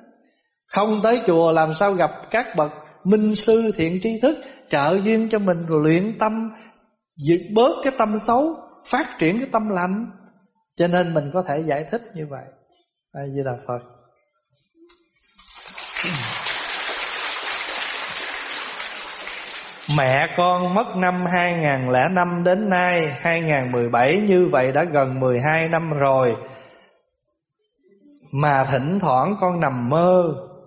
Không tới chùa làm sao gặp các bậc minh sư thiện tri thức trợ duyên cho mình luyện tâm diệt bớt cái tâm xấu, phát triển cái tâm lành. Cho nên mình có thể giải thích như vậy. A di đà phật. Mẹ con mất năm 2005 đến nay 2017 như vậy đã gần 12 năm rồi. Mà thỉnh thoảng con nằm mơ,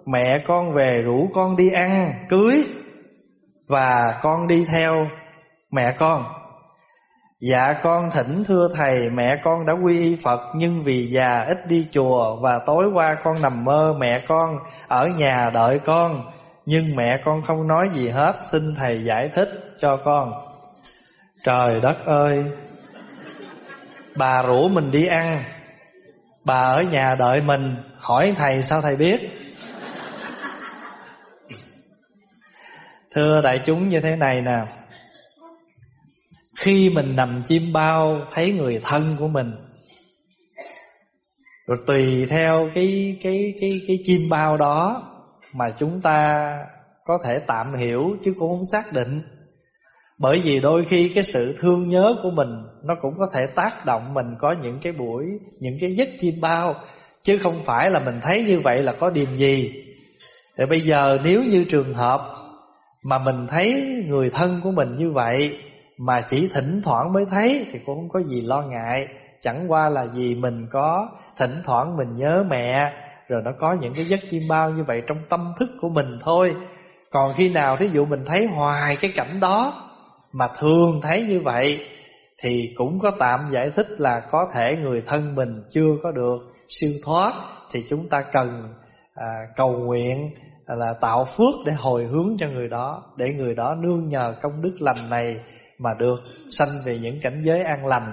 Mẹ con về rủ con đi ăn, cưới, Và con đi theo mẹ con. Dạ con thỉnh thưa thầy, Mẹ con đã quy y Phật, Nhưng vì già ít đi chùa Và tối qua con nằm mơ, mẹ con Ở nhà đợi con. Nhưng mẹ con không nói gì hết, Xin thầy giải thích cho con. Trời đất ơi! Bà rủ mình đi ăn. Bà ở nhà đợi mình. Hỏi thầy sao thầy biết? Thưa đại chúng như thế này nè. Khi mình nằm chim bao, Thấy người thân của mình. Rồi tùy theo cái cái cái cái chim bao đó Mà chúng ta có thể tạm hiểu Chứ cũng không xác định. Bởi vì đôi khi cái sự thương nhớ của mình, Nó cũng có thể tác động mình Có những cái buổi, Những cái giấc chim bao. Chứ không phải là mình thấy như vậy là có điểm gì. Thì bây giờ nếu như trường hợp Mà mình thấy người thân của mình như vậy mà chỉ thỉnh thoảng mới thấy Thì cũng không có gì lo ngại. Chẳng qua là vì mình có Thỉnh thoảng mình nhớ mẹ Rồi nó có những cái giấc chim bao như vậy Trong tâm thức của mình thôi. Còn khi nào thí dụ mình thấy hoài cái cảnh đó Mà thường thấy như vậy Thì cũng có tạm giải thích là Có thể người thân mình chưa có được siêu thoát thì chúng ta cần à, cầu nguyện là tạo phước để hồi hướng cho người đó để người đó nương nhờ công đức lành này mà được sanh về những cảnh giới an lành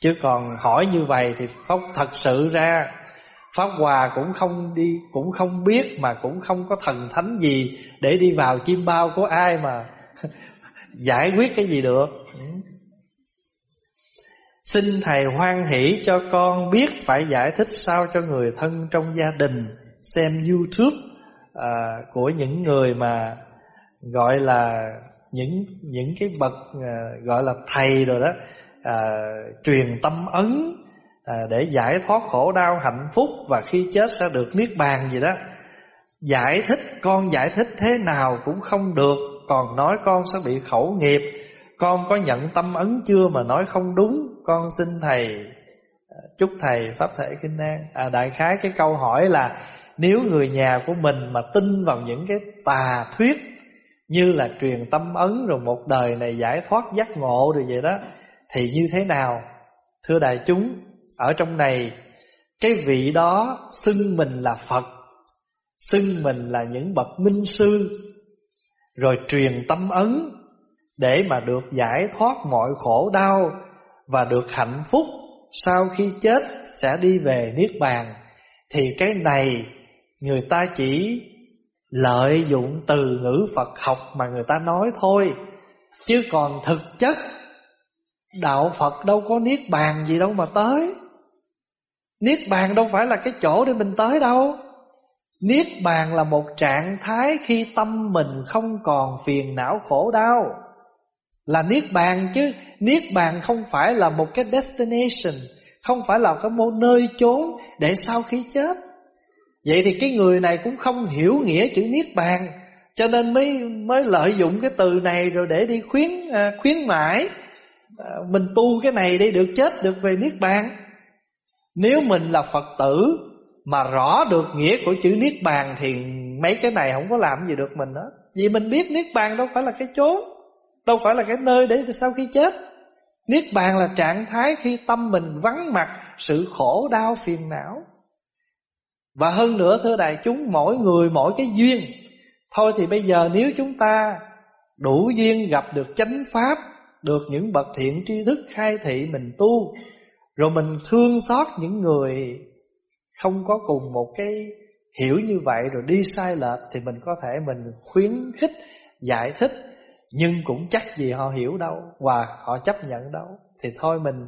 chứ còn hỏi như vậy thì pháp thật sự ra pháp hòa cũng không đi cũng không biết mà cũng không có thần thánh gì để đi vào chim bao của ai mà giải quyết cái gì được. Ừ. Xin Thầy hoan hỷ cho con biết phải giải thích sao cho người thân trong gia đình Xem YouTube à, của những người mà gọi là những những cái bậc à, gọi là thầy rồi đó à, Truyền tâm ấn à, để giải thoát khổ đau hạnh phúc Và khi chết sẽ được niết bàn gì đó. Giải thích con giải thích thế nào cũng không được Còn nói con sẽ bị khẩu nghiệp. Con có nhận tâm ấn chưa mà nói không đúng Con xin thầy Chúc thầy Pháp thể Kinh An. À, Đại khái cái câu hỏi là Nếu người nhà của mình mà tin vào những cái tà thuyết như là truyền tâm ấn Rồi một đời này giải thoát giác ngộ rồi vậy đó. Thì như thế nào? Thưa đại chúng, Ở trong này, Cái vị đó xưng mình là Phật, Xưng mình là những bậc minh sư, Rồi truyền tâm ấn để mà được giải thoát mọi khổ đau và được hạnh phúc sau khi chết sẽ đi về niết bàn. Thì cái này người ta chỉ lợi dụng từ ngữ Phật học mà người ta nói thôi. Chứ còn thực chất, đạo Phật đâu có niết bàn gì đâu mà tới. Niết bàn đâu phải là cái chỗ để mình tới đâu. Niết bàn là một trạng thái khi tâm mình không còn phiền não khổ đau. Là niết bàn chứ, niết bàn không phải là một cái destination, không phải là cái một nơi chốn để sau khi chết vậy thì cái người này cũng không hiểu nghĩa chữ niết bàn cho nên mới mới lợi dụng cái từ này rồi để đi khuyến à, khuyến mãi à, mình tu cái này để được chết được về niết bàn. Nếu mình là phật tử mà rõ được nghĩa của chữ niết bàn thì mấy cái này không có làm gì được mình hết. Vì mình biết niết bàn đâu phải là cái chốn Đâu phải là cái nơi để sau khi chết. Niết bàn là trạng thái khi tâm mình vắng mặt Sự khổ đau phiền não. Và hơn nữa, thưa đại chúng, Mỗi người mỗi cái duyên. Thôi thì bây giờ nếu chúng ta Đủ duyên gặp được chánh pháp, Được những bậc thiện tri thức khai thị mình tu, Rồi mình thương xót những người Không có cùng một cái hiểu như vậy Rồi đi sai lệch, Thì mình có thể mình khuyến khích, Giải thích, nhưng cũng chắc gì họ hiểu đâu Và họ chấp nhận đâu. Thì thôi mình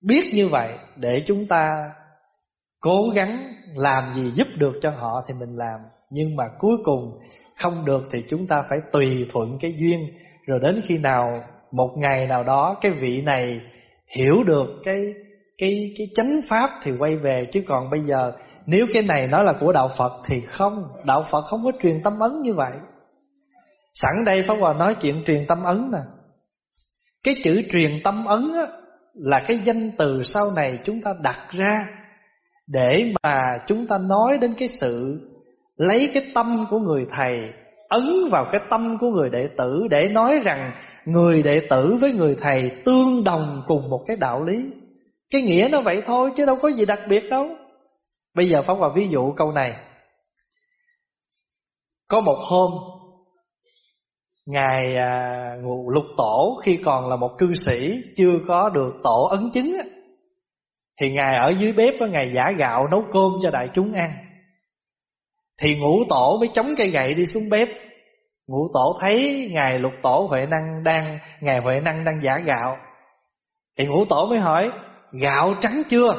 Biết như vậy Để chúng ta Cố gắng làm gì giúp được cho họ Thì mình làm. Nhưng mà cuối cùng không được Thì chúng ta phải tùy thuận cái duyên. Rồi đến khi nào Một ngày nào đó cái vị này Hiểu được cái cái cái chánh pháp thì quay về. Chứ còn bây giờ nếu cái này nó là của đạo Phật thì không, đạo Phật không có truyền tâm ấn như vậy. Sẵn đây Pháp Hòa nói chuyện truyền tâm ấn nè. Cái chữ truyền tâm ấn á, là cái danh từ sau này chúng ta đặt ra để mà chúng ta nói đến cái sự Lấy cái tâm của người thầy Ấn vào cái tâm của người đệ tử Để nói rằng người đệ tử với người thầy Tương đồng cùng một cái đạo lý. Cái nghĩa nó vậy thôi chứ đâu có gì đặc biệt đâu. Bây giờ phóng vào ví dụ câu này. Có một hôm Ngài à, lục tổ khi còn là một cư sĩ Chưa có được tổ ấn chứng á, thì Ngài ở dưới bếp đó, Ngài giả gạo nấu cơm cho đại chúng ăn. Thì ngũ tổ mới chống cây gậy đi xuống bếp. Ngũ tổ thấy Ngài lục tổ Huệ Năng đang Ngài Huệ Năng đang giả gạo. Thì ngũ tổ mới hỏi Gạo trắng chưa?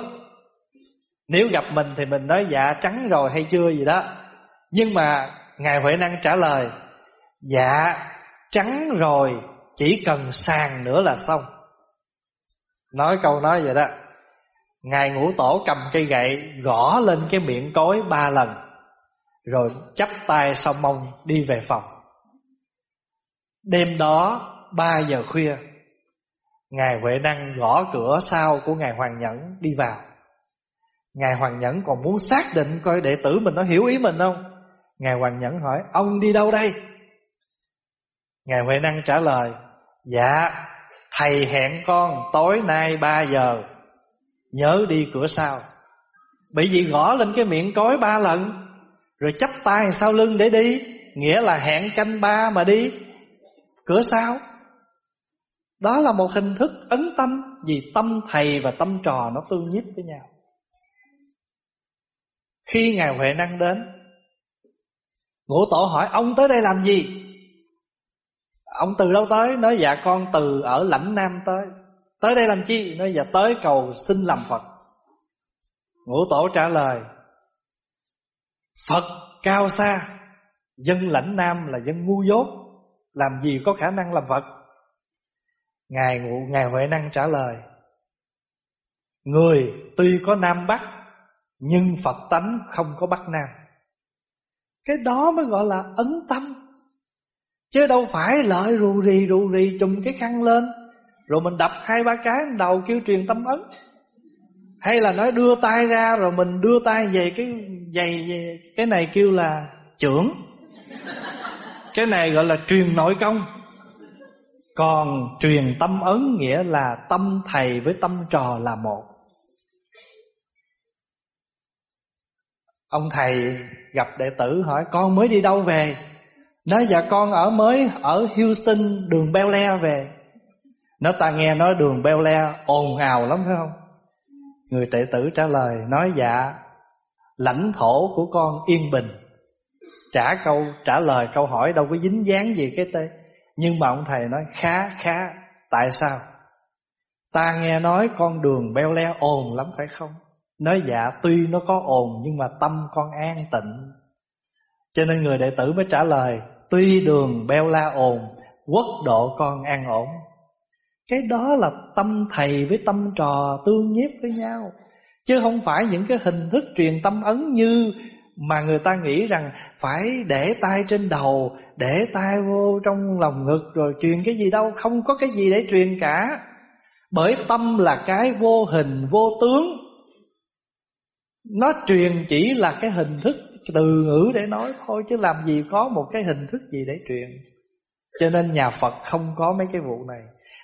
Nếu gặp mình thì mình nói dạ trắng rồi hay chưa? Gì đó. Nhưng mà Ngài Huệ Năng trả lời Dạ trắng rồi Chỉ cần sàn nữa là xong. Nói câu nói vậy đó. Ngài ngũ tổ cầm cây gậy, Gõ lên cái miệng cối ba lần, Rồi chắp tay sau mông đi về phòng. Đêm đó, ba giờ khuya, Ngài Huệ Năng gõ cửa sau của Ngài Hoàng Nhẫn đi vào. Ngài Hoàng Nhẫn còn muốn xác định coi đệ tử mình nó hiểu ý mình không? Ngài Hoàng Nhẫn hỏi, Ông đi đâu đây? Ngài Huệ Năng trả lời Dạ Thầy hẹn con tối nay 3 giờ. Nhớ đi cửa sau. Bị gì gõ lên cái miệng cối ba lần, Rồi chắp tay sau lưng để đi, Nghĩa là hẹn canh ba mà đi. Cửa sau. Đó là một hình thức ấn tâm, Vì tâm thầy và tâm trò nó tương nhiếp với nhau. Khi Ngài Huệ Năng đến, Ngũ tổ hỏi, ông tới đây làm gì? Ông từ đâu tới? Nói dạ con từ ở lãnh nam tới. Tới đây làm chi? Nói dạ tới cầu xin làm Phật. Ngũ tổ trả lời, Phật cao xa, Dân lãnh nam là dân ngu dốt, Làm gì có khả năng làm Phật? Ngài ngụ, Ngài Huệ Năng trả lời, Người tuy có Nam Bắc, Nhưng Phật tánh không có Bắc Nam. Cái đó mới gọi là ấn tâm. Chứ đâu phải lợi rù rì rù rì chùm cái khăn lên. Rồi mình đập hai ba cái đầu kêu truyền tâm ấn. Hay là nói đưa tay ra, rồi mình đưa tay về cái giày Cái này kêu là trưởng. Cái này gọi là truyền nội công. Còn truyền tâm ấn nghĩa là tâm thầy với tâm trò là một. Ông thầy gặp đệ tử hỏi, con mới đi đâu về? Nói dạ con ở mới ở Houston, đường Bel Air về. Nó ta nghe nói đường beo le ồn ào lắm, phải không? Người đệ tử trả lời, nói dạ Lãnh thổ của con yên bình. Trả câu, trả lời câu hỏi đâu có dính dáng gì cái tê. Nhưng mà ông thầy nói, khá khá, Tại sao? Ta nghe nói con đường beo le ồn lắm, phải không? Nói dạ tuy nó có ồn, Nhưng mà tâm con an tịnh. Cho nên người đệ tử mới trả lời, Tuy đường beo la ồn, Quốc độ con an ổn. Cái đó là tâm thầy với tâm trò tương nhiếp với nhau Chứ không phải những cái hình thức truyền tâm ấn như Mà người ta nghĩ rằng phải để tay trên đầu, Để tay vô trong lòng ngực Rồi truyền cái gì đâu, Không có cái gì để truyền cả Bởi tâm là cái vô hình, vô tướng Nó truyền chỉ là cái hình thức từ ngữ để nói thôi, chứ làm gì có một cái hình thức gì để truyền. Cho nên nhà Phật không có mấy cái vụ này.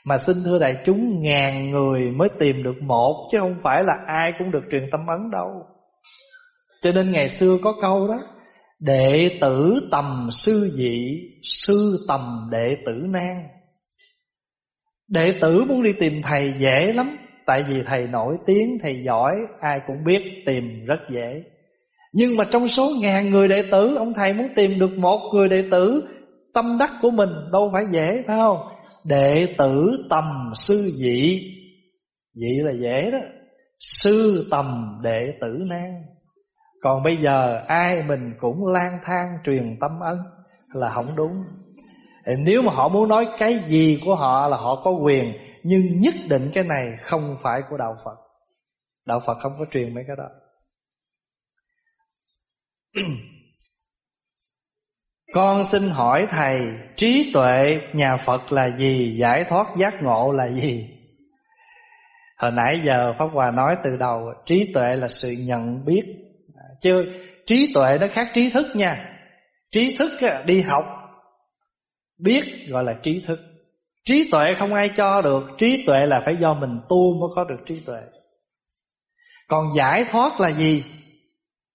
Mà xin thưa đại chúng ngàn người mới tìm được một chứ không phải là ai cũng được truyền tâm ấn đâu. Cho nên ngày xưa có câu đó Đệ tử tầm sư dị Sư tầm đệ tử nan. Đệ tử muốn đi tìm thầy dễ lắm Tại vì thầy nổi tiếng, thầy giỏi Ai cũng biết tìm rất dễ. Nhưng mà trong số ngàn người đệ tử Ông thầy muốn tìm được một người đệ tử Tâm đắc của mình đâu phải dễ phải không? Đệ tử tầm sư dị Dị là dễ đó. Sư tầm đệ tử nan. Còn bây giờ ai mình cũng lang thang truyền tâm ấn Là không đúng. Nếu mà họ muốn nói cái gì của họ là họ có quyền, Nhưng nhất định cái này không phải của Đạo Phật. Đạo Phật không có truyền mấy cái đó. Con xin hỏi thầy, Trí tuệ nhà Phật là gì? Giải thoát giác ngộ là gì? Hồi nãy giờ Pháp Hòa nói từ đầu, Trí tuệ là sự nhận biết. Chứ trí tuệ nó khác trí thức nha. Trí thức đi học, Biết gọi là trí thức. Trí tuệ không ai cho được, Trí tuệ là phải do mình tu mới có được trí tuệ. Còn giải thoát là gì?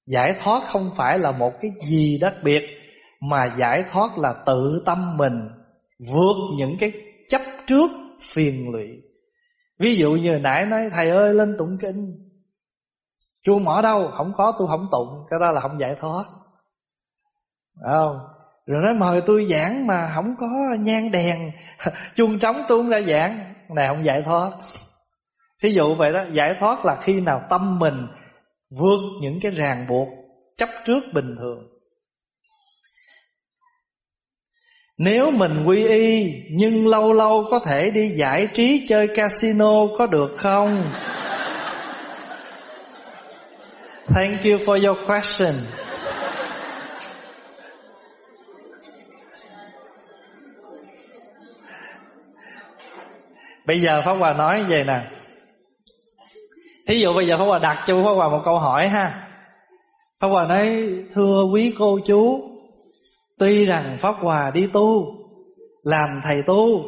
Giải thoát không phải là một cái gì đặc biệt. Mà giải thoát là tự tâm mình, Vượt những cái chấp trước phiền lụy. Ví dụ như nãy nói, Thầy ơi, lên tụng kinh. Chuông mở đâu? Không có, tôi không tụng. Cái đó là không giải thoát. Không? Rồi nói, mời tôi giảng mà không có nhang đèn, Chuông trống tôi không ra giảng. Này, không giải thoát. Thí dụ vậy đó, Giải thoát là khi nào tâm mình Vượt những cái ràng buộc Chấp trước bình thường. Nếu mình quy y, Nhưng lâu lâu có thể đi giải trí Chơi casino có được không? Thank you for your question. Bây giờ Pháp Hòa nói vậy nè. Thí dụ bây giờ Pháp Hòa đặt cho Pháp Hòa một câu hỏi ha. Pháp Hòa nói, Thưa quý cô chú Tuy rằng Pháp Hòa đi tu, Làm thầy tu,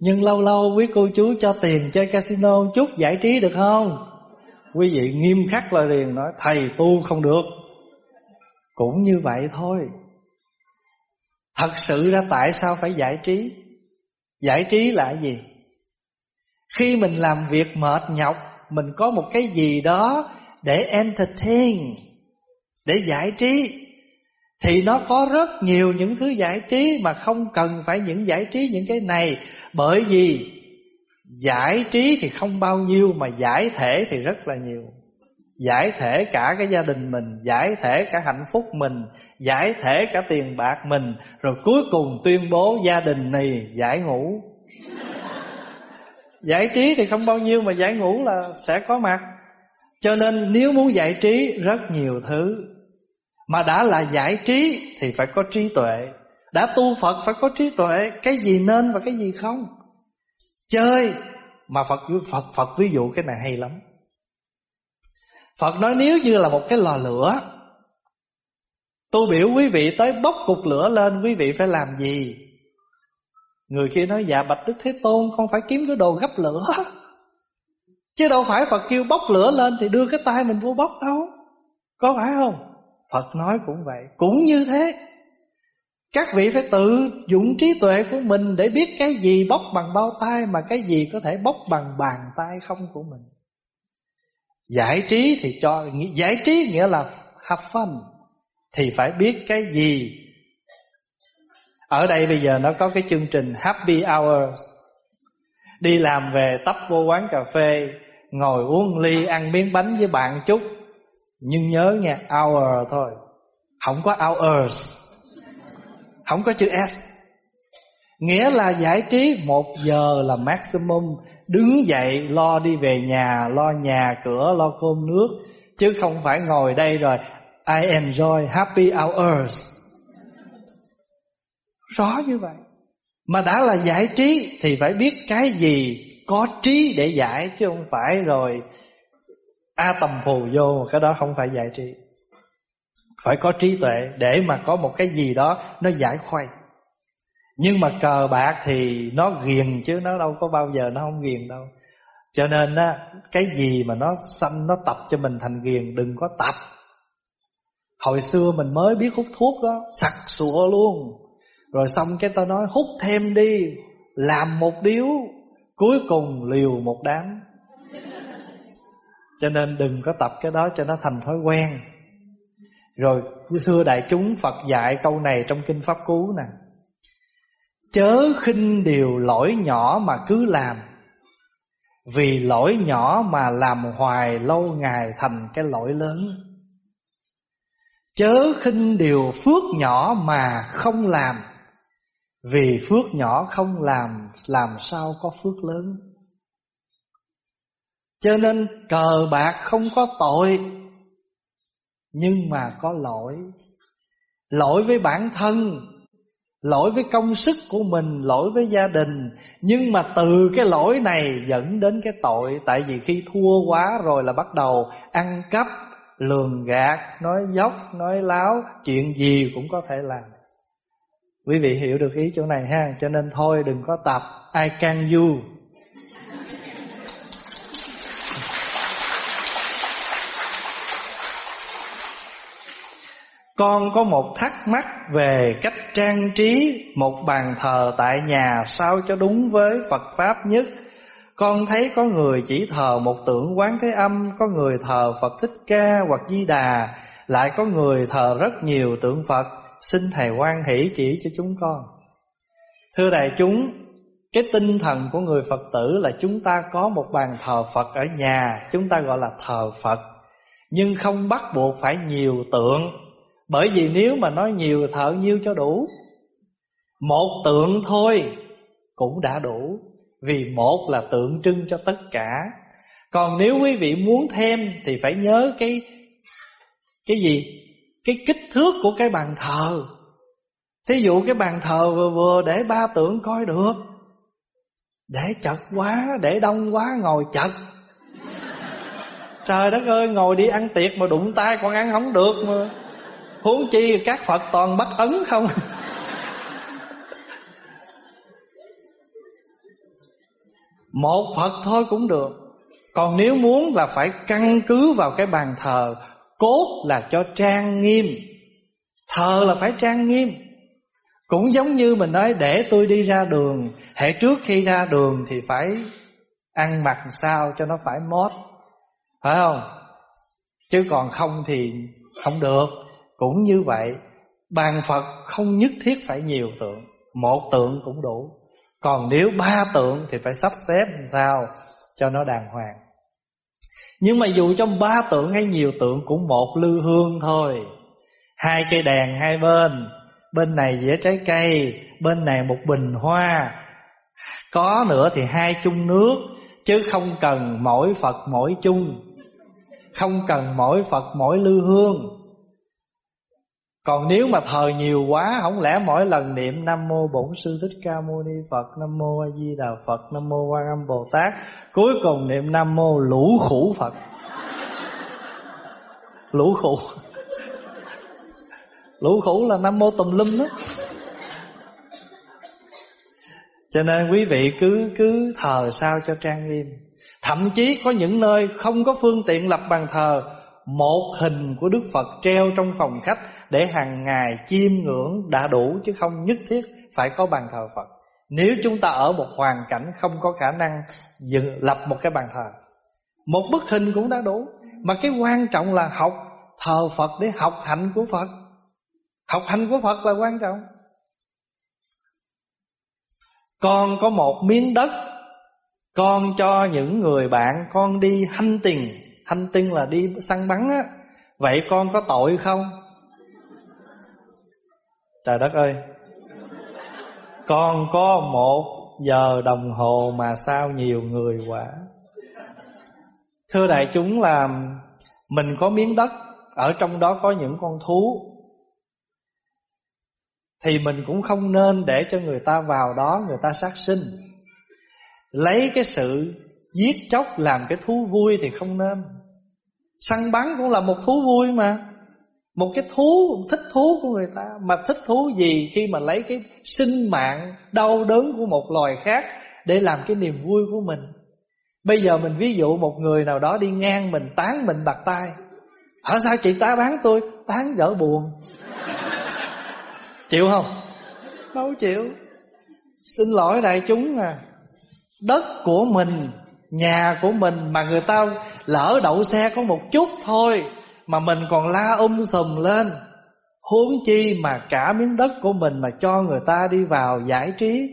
Nhưng lâu lâu quý cô chú cho tiền chơi casino chút giải trí được không? Quý vị nghiêm khắc lời liền nói, Thầy tu không được. Cũng như vậy thôi. Thật sự ra tại sao phải giải trí? Giải trí là gì? Khi mình làm việc mệt nhọc, Mình có một cái gì đó Để entertain, Để giải trí. Thì nó có rất nhiều những thứ giải trí Mà không cần phải những giải trí những cái này. Bởi vì Giải trí thì không bao nhiêu Mà giải thể thì rất là nhiều. Giải thể cả cái gia đình mình, Giải thể cả hạnh phúc mình, Giải thể cả tiền bạc mình, Rồi cuối cùng tuyên bố gia đình này giải ngủ. Giải trí thì không bao nhiêu mà giải ngủ là sẽ có mặt. Cho nên nếu muốn giải trí, rất nhiều thứ. Mà đã là giải trí thì phải có trí tuệ. Đã tu Phật phải có trí tuệ. Cái gì nên và cái gì không? Chơi. Mà Phật Phật Phật ví dụ cái này hay lắm. Phật nói nếu như là một cái lò lửa, Tôi biểu quý vị tới bốc cục lửa lên, Quý vị phải làm gì? Người kia nói dạ bạch Đức Thế Tôn Không phải kiếm cái đồ gấp lửa. Chứ đâu phải Phật kêu bốc lửa lên Thì đưa cái tay mình vô bốc đâu. Có phải không? Phật nói cũng vậy, Cũng như thế. Các vị phải tự dụng trí tuệ của mình Để biết cái gì bóc bằng bao tay Mà cái gì có thể bóc bằng bàn tay không của mình. Giải trí thì cho, Giải trí nghĩa là have fun, Thì phải biết cái gì. Ở đây bây giờ nó có cái chương trình Happy Hour. Đi làm về, tấp vô quán cà phê, Ngồi uống ly, ăn miếng bánh với bạn chút. Nhưng nhớ nghe, Hour thôi. Không có hours. Không có chữ S. Nghĩa là giải trí Một giờ là maximum. Đứng dậy, lo đi về nhà, Lo nhà, cửa, lo cơm nước. Chứ không phải ngồi đây rồi, I enjoy happy hours. Rõ như vậy. Mà đã là giải trí Thì phải biết cái gì có trí để giải Chứ không phải rồi A tầm phù vô, Cái đó không phải giải trí. Phải có trí tuệ Để mà có một cái gì đó Nó giải khuây. Nhưng mà cờ bạc thì nó ghiền Chứ nó đâu có bao giờ nó không ghiền đâu. Cho nên á, Cái gì mà nó sanh, Nó tập cho mình thành ghiền, Đừng có tập. Hồi xưa mình mới biết hút thuốc đó, Sặc sụa luôn. Rồi xong cái tao nói, hút thêm đi, Làm một điếu. Cuối cùng liều một đám. Cho nên đừng có tập cái đó cho nó thành thói quen. Rồi thưa đại chúng Phật dạy câu này trong Kinh Pháp Cú nè. Chớ khinh điều lỗi nhỏ mà cứ làm. Vì lỗi nhỏ mà làm hoài lâu ngày thành cái lỗi lớn. Chớ khinh điều phước nhỏ mà không làm. Vì phước nhỏ không làm Làm sao có phước lớn? Cho nên cờ bạc không có tội Nhưng mà có lỗi. Lỗi với bản thân Lỗi với công sức của mình Lỗi với gia đình. Nhưng mà từ cái lỗi này dẫn đến cái tội. Tại vì khi thua quá rồi là bắt đầu Ăn cắp, lường gạt, nói dốc, nói láo Chuyện gì cũng có thể làm. Quý vị hiểu được ý chỗ này ha? Cho nên thôi đừng có tập I can you Con có một thắc mắc về cách trang trí một bàn thờ tại nhà sao cho đúng với Phật Pháp nhất. Con thấy có người chỉ thờ một tượng quán thế âm, có người thờ Phật Thích Ca hoặc Di Đà, lại có người thờ rất nhiều tượng Phật. Xin Thầy quan hỷ chỉ cho chúng con. Thưa đại chúng, cái tinh thần của người Phật tử là chúng ta có một bàn thờ Phật ở nhà, chúng ta gọi là thờ Phật. Nhưng không bắt buộc phải nhiều tượng bởi vì nếu mà nói nhiều thợ nhiêu cho đủ Một tượng thôi cũng đã đủ Vì một là tượng trưng cho tất cả. Còn nếu quý vị muốn thêm Thì phải nhớ cái Cái gì? Cái kích thước của cái bàn thờ. Thí dụ cái bàn thờ vừa vừa để ba tượng coi được. Để chật quá, để đông quá ngồi chật. Trời đất ơi ngồi đi ăn tiệc mà đụng tay còn ăn không được mà. Huống chi các Phật toàn bắt ấn không? Một Phật thôi cũng được. Còn nếu muốn là phải căn cứ vào cái bàn thờ, Cốt là cho trang nghiêm. Thờ là phải trang nghiêm. Cũng giống như mình nói, để tôi đi ra đường Hệ trước khi ra đường thì phải ăn mặc sao cho nó phải mót. Phải không? Chứ còn không thì không được cũng như vậy, bàn phật không nhất thiết phải nhiều tượng, một tượng cũng đủ. Còn nếu ba tượng thì phải sắp xếp làm sao cho nó đàng hoàng. Nhưng mà dù trong ba tượng hay nhiều tượng cũng một lư hương thôi. Hai cây đèn hai bên bên này dĩa trái cây, bên này một bình hoa. Có nữa thì hai chung nước, chứ không cần mỗi phật mỗi chung. Không cần mỗi Phật mỗi lư hương. Còn nếu mà thờ nhiều quá, Không lẽ mỗi lần niệm Nam Mô Bổn Sư Thích Ca Mâu Ni Phật, Nam Mô A Di Đà Phật, Nam Mô Quan Âm Bồ Tát Cuối cùng niệm Nam Mô Lũ Khủ Phật. Lũ Khủ. Lũ Khủ là Nam Mô Tùm Lum đó. Cho nên quý vị cứ cứ thờ sao cho trang nghiêm. Thậm chí có những nơi không có phương tiện lập bàn thờ một hình của Đức Phật treo trong phòng khách Để hàng ngày chiêm ngưỡng đã đủ Chứ không nhất thiết phải có bàn thờ Phật. Nếu chúng ta ở một hoàn cảnh không có khả năng dựng, lập một cái bàn thờ Một bức hình cũng đã đủ. Mà cái quan trọng là học thờ Phật để học hạnh của Phật. Học hành của Phật là quan trọng. Con có một miếng đất con cho những người bạn con đi hanh tình. Thanh tinh là đi săn bắn á. Vậy con có tội không? Trời đất ơi. Con có một giờ đồng hồ mà sao nhiều người quả? Thưa đại chúng là Mình có miếng đất, Ở trong đó có những con thú. Thì mình cũng không nên để cho người ta vào đó, Người ta sát sinh. Lấy cái sự giết chóc làm cái thú vui thì không nên. Săn bắn cũng là một thú vui mà. Một cái thú, thích thú của người ta. Mà thích thú gì khi mà lấy cái sinh mạng đau đớn của một loài khác Để làm cái niềm vui của mình? Bây giờ mình ví dụ một người nào đó đi ngang mình tán mình bạc tay. Ở sao chị ta bán tôi? Tán đỡ buồn. Chịu không? Đâu chịu. Xin lỗi đại chúng à. Đất của mình Nhà của mình mà người ta lỡ đậu xe có một chút thôi Mà mình còn la um sùm lên. Huống chi mà cả miếng đất của mình mà cho người ta đi vào giải trí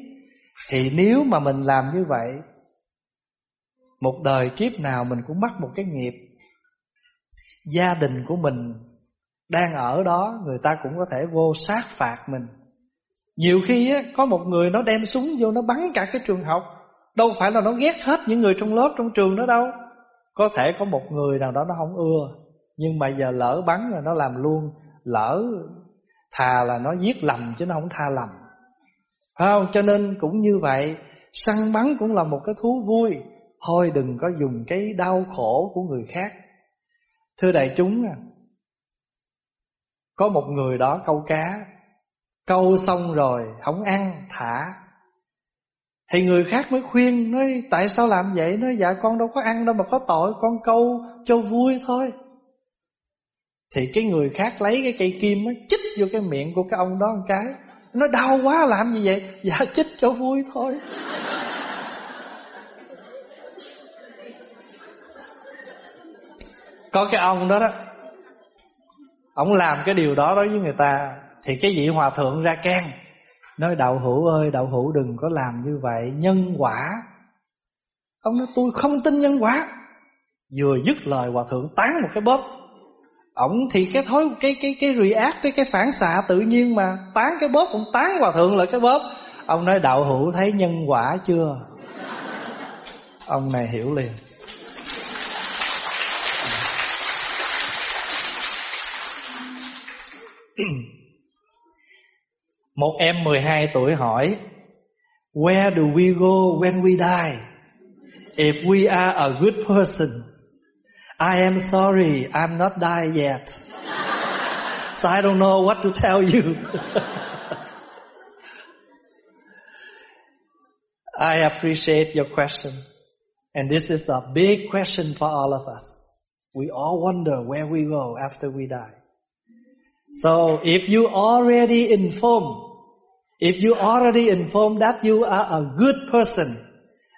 Thì nếu mà mình làm như vậy Một đời kiếp nào mình cũng mắc một cái nghiệp. Gia đình của mình đang ở đó Người ta cũng có thể vô sát phạt mình. Nhiều khi á, có một người nó đem súng vô Nó bắn cả cái trường học. Đâu phải là nó ghét hết những người trong lớp, trong trường đó đâu. Có thể có một người nào đó nó không ưa, Nhưng mà giờ lỡ bắn rồi nó làm luôn, Lỡ thà là nó giết lầm chứ nó không tha lầm. Phải không? Cho nên cũng như vậy, Săn bắn cũng là một cái thú vui. Thôi đừng có dùng cái đau khổ của người khác. Thưa đại chúng à Có một người đó câu cá, Câu xong rồi, không ăn, thả thì người khác mới khuyên, Nói, tại sao làm vậy? Nói dạ con đâu có ăn đâu mà có tội, Con câu cho vui thôi. Thì cái người khác lấy cái cây kim nó Chích vô cái miệng của cái ông đó một cái. Nó đau quá, làm gì vậy? Dạ chích cho vui thôi. Có cái ông đó đó, Ông làm cái điều đó đối với người ta, Thì cái vị hòa thượng ra can Nói đạo hữu ơi, đạo hữu đừng có làm như vậy Nhân quả Ông nói, tôi không tin nhân quả Vừa dứt lời, hòa thượng tán một cái bóp Ông thì cái thói, cái cái cái react cái cái phản xạ tự nhiên mà tán cái bóp cũng tán hòa thượng lại cái bóp. Ông nói, đạo hữu thấy nhân quả chưa? Ông này hiểu liền. Một em 12 tuổi hỏi Where do we go when we die? If we are a good person I am sorry, I'm not die yet. so I don't know what to tell you. I appreciate your question. And this is a big question for all of us. We all wonder where we go after we die. So if you already informed, if you already informed that you are a good person,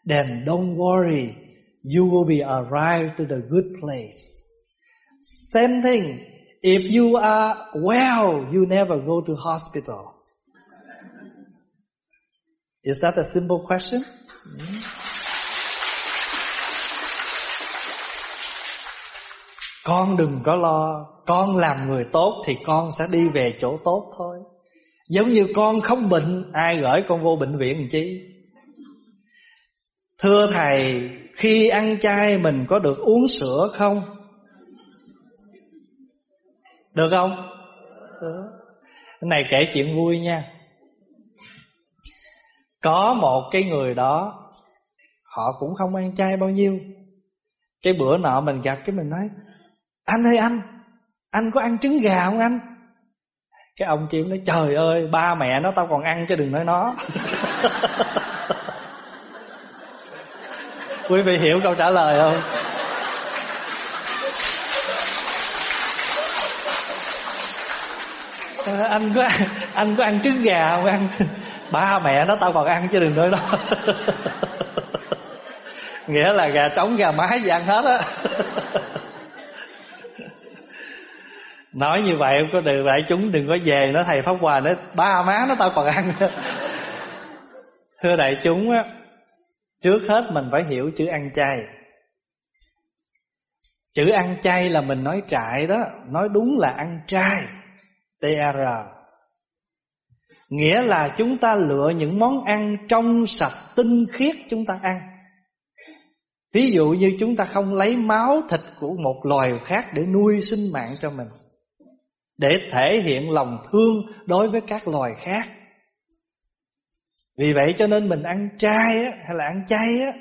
then don't worry you will be arrived to the good place. Same thing, if you are well, you never go to hospital. Is that a simple question? Con đừng có lo, con làm người tốt thì con sẽ đi về chỗ tốt thôi. Giống như con không bệnh, ai gửi con vô bệnh viện làm chi? Thưa thầy, khi ăn chay mình có được uống sữa không? Được không? Được. Cái này kể chuyện vui nha. Có một cái người đó Họ cũng không ăn chay bao nhiêu Cái bữa nọ mình gặp cái mình nói Anh ơi anh Anh có ăn trứng gà không anh cái ông kia nói Trời ơi ba mẹ nó tao còn ăn chứ đừng nói nó. Quý vị hiểu câu trả lời không? À, anh có anh có ăn trứng gà không? Ăn ba mẹ nó tao còn ăn chứ đừng nói đó nghĩa là gà trống gà mái gì ăn hết á nói như vậy không có được đại chúng đừng có về. Nó thầy pháp hòa nó ba má nó tao còn ăn. Thưa đại chúng á, Trước hết mình phải hiểu chữ ăn chay. Chữ ăn chay là mình nói trại đó, Nói đúng là ăn trai TR Nghĩa là chúng ta lựa những món ăn trong sạch, tinh khiết chúng ta ăn. Ví dụ như chúng ta không lấy máu thịt của một loài khác để nuôi sinh mạng cho mình. Để thể hiện lòng thương đối với các loài khác. Vì vậy cho nên mình ăn chay á, hay là ăn chay á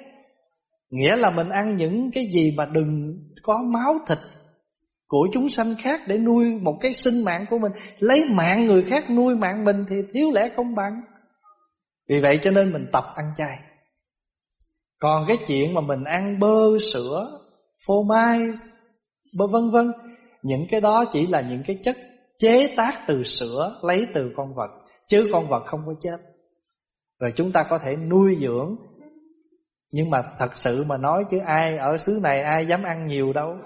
Nghĩa là mình ăn những cái gì mà đừng có máu thịt của chúng sanh khác để nuôi một cái sinh mạng của mình. Lấy mạng người khác nuôi mạng mình thì thiếu lẽ không bằng. Vì vậy cho nên mình tập ăn chay. Còn cái chuyện mà mình ăn bơ, sữa, phô mai, bơ vân vân Những cái đó chỉ là những cái chất chế tác từ sữa, lấy từ con vật. Chứ con vật không có chết. Rồi chúng ta có thể nuôi dưỡng. Nhưng mà thật sự mà nói chứ ai Ở xứ này ai dám ăn nhiều đâu.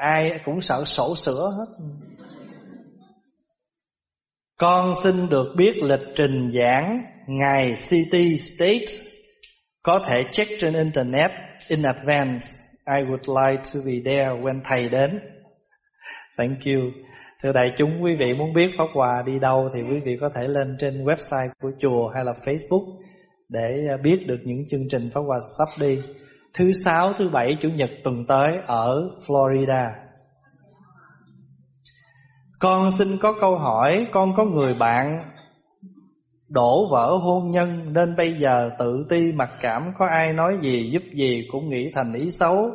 Ai cũng sợ sổ sữa hết. Con xin được biết lịch trình giảng Ngày City states Có thể check trên Internet In advance. I would like to be there when thầy đến. Thank you. Thưa đại chúng quý vị muốn biết Pháp Hòa đi đâu Thì quý vị có thể lên trên website của chùa Hay là Facebook Để à, biết được những chương trình Pháp Hòa sắp đi. Thứ sáu, thứ bảy, chủ nhật tuần tới Ở Florida. Con xin có câu hỏi Con có người bạn Đổ vỡ hôn nhân Nên bây giờ tự ti mặc cảm Có ai nói gì giúp gì Cũng nghĩ thành ý xấu.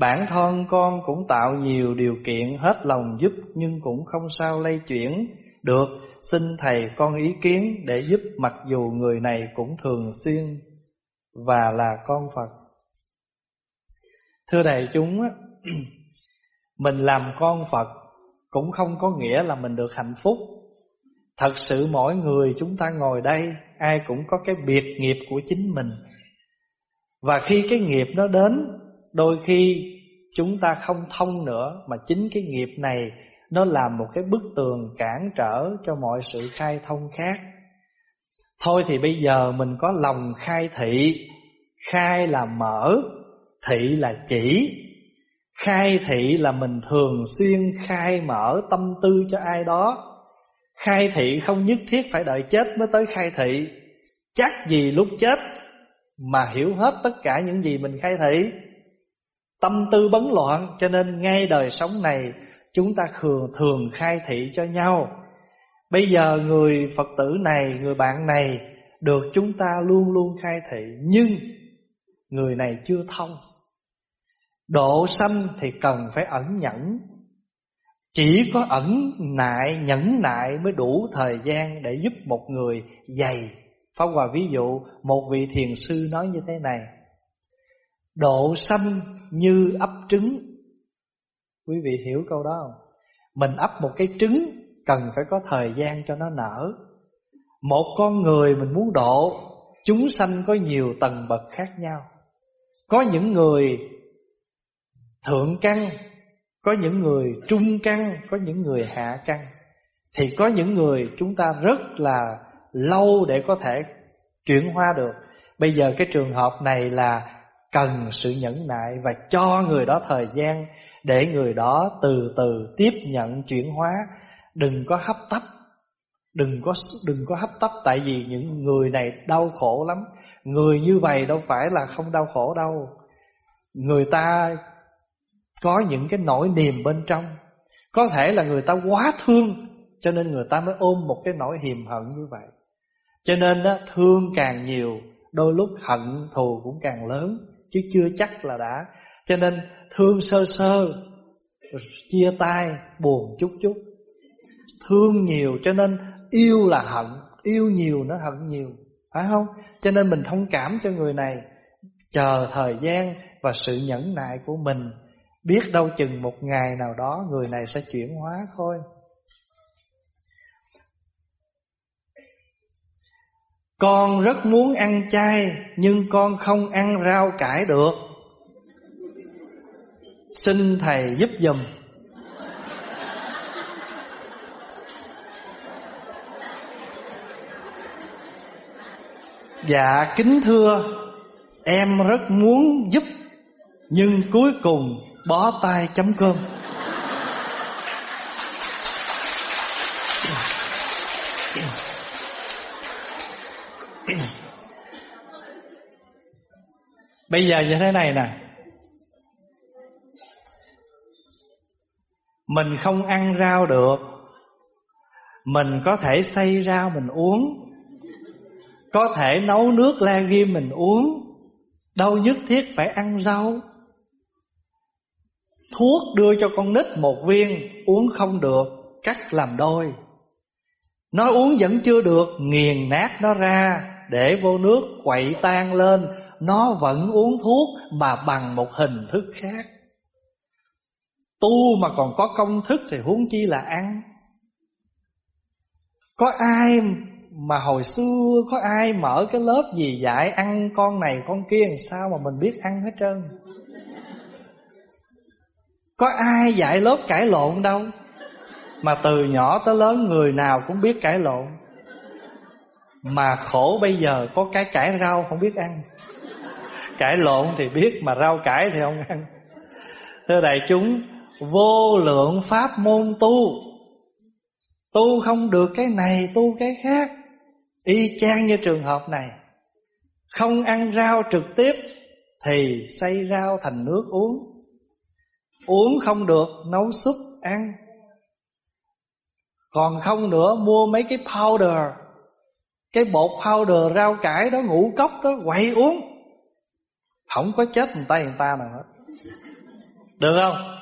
Bản thân con cũng tạo nhiều điều kiện hết lòng giúp nhưng cũng không sao lây chuyển được. Xin thầy con ý kiến để giúp mặc dù người này cũng thường xuyên và là con Phật. Thưa đại chúng, mình làm con Phật cũng không có nghĩa là mình được hạnh phúc. Thật sự mỗi người chúng ta ngồi đây ai cũng có cái biệt nghiệp của chính mình. Và khi cái nghiệp nó đến, đôi khi chúng ta không thông nữa mà chính cái nghiệp này nó làm một cái bức tường cản trở cho mọi sự khai thông khác. Thôi thì bây giờ mình có lòng khai thị, khai là mở, thị là chỉ. Khai thị là mình thường xuyên khai mở tâm tư cho ai đó. Khai thị không nhất thiết phải đợi chết mới tới khai thị. Chắc gì lúc chết mà hiểu hết tất cả những gì mình khai thị. Tâm tư bấn loạn cho nên ngay đời sống này chúng ta thường thường khai thị cho nhau. Bây giờ người Phật tử này, người bạn này được chúng ta luôn luôn khai thị nhưng người này chưa thông. Độ sanh thì cần phải ẩn nhẫn. Chỉ có ẩn nại, nhẫn nại mới đủ thời gian để giúp một người dày. phong Hòa ví dụ một vị thiền sư nói như thế này. Độ sanh như ấp trứng. Quý vị hiểu câu đó không? Mình ấp một cái trứng Cần phải có thời gian cho nó nở. Một con người mình muốn độ, Chúng sanh có nhiều tầng bậc khác nhau. Có những người thượng căn, Có những người trung căn, Có những người hạ căn. Thì có những người chúng ta rất là lâu để có thể chuyển hóa được. Bây giờ cái trường hợp này là cần sự nhẫn nại và cho người đó thời gian để người đó từ từ tiếp nhận chuyển hóa, đừng có hấp tấp. Đừng có đừng có hấp tấp tại vì những người này đau khổ lắm. Người như vậy đâu phải là không đau khổ đâu. Người ta có những cái nỗi niềm bên trong. Có thể là người ta quá thương cho nên người ta mới ôm một cái nỗi hiềm hận như vậy. Cho nên đó, thương càng nhiều, đôi lúc hận thù cũng càng lớn chứ chưa chắc là đã. Cho nên thương sơ sơ chia tay buồn chút chút. Thương nhiều cho nên yêu là hận, yêu nhiều nó hận nhiều, phải không? Cho nên mình thông cảm cho người này, chờ thời gian và sự nhẫn nại của mình, biết đâu chừng một ngày nào đó người này sẽ chuyển hóa thôi. Con rất muốn ăn chay, nhưng con không ăn rau cải được. Xin thầy giúp giùm Dạ kính thưa, Em rất muốn giúp, Nhưng cuối cùng bó tay chấm cơm Bây giờ như thế này nè. Mình không ăn rau được. Mình có thể xay rau mình uống. Có thể nấu nước la ghim mình uống. Đâu nhất thiết phải ăn rau. Thuốc đưa cho con nít một viên Uống không được, Cắt làm đôi. Nói uống vẫn chưa được, Nghiền nát nó ra. Để vô nước quậy tan lên, Nó vẫn uống thuốc Mà bằng một hình thức khác. Tu mà còn có công thức Thì huống chi là ăn. Có ai mà hồi xưa, Có ai mở cái lớp gì dạy Ăn con này, con kia làm sao mà mình biết ăn hết trơn? Có ai dạy lớp cải lộn đâu? Mà từ nhỏ tới lớn người nào cũng biết cải lộn. Mà khổ bây giờ có cái cải rau không biết ăn. Cải lộn thì biết, mà rau cải thì không ăn. Thưa đại chúng, Vô lượng pháp môn tu. Tu không được cái này, tu cái khác. Y chang như trường hợp này. Không ăn rau trực tiếp Thì xay rau thành nước uống. Uống không được, nấu súp ăn. Còn không nữa, mua mấy cái powder. Cái bột powder rau cải đó, ngũ cốc đó, quậy uống. Không có chết người tay người ta nào hết. Được không?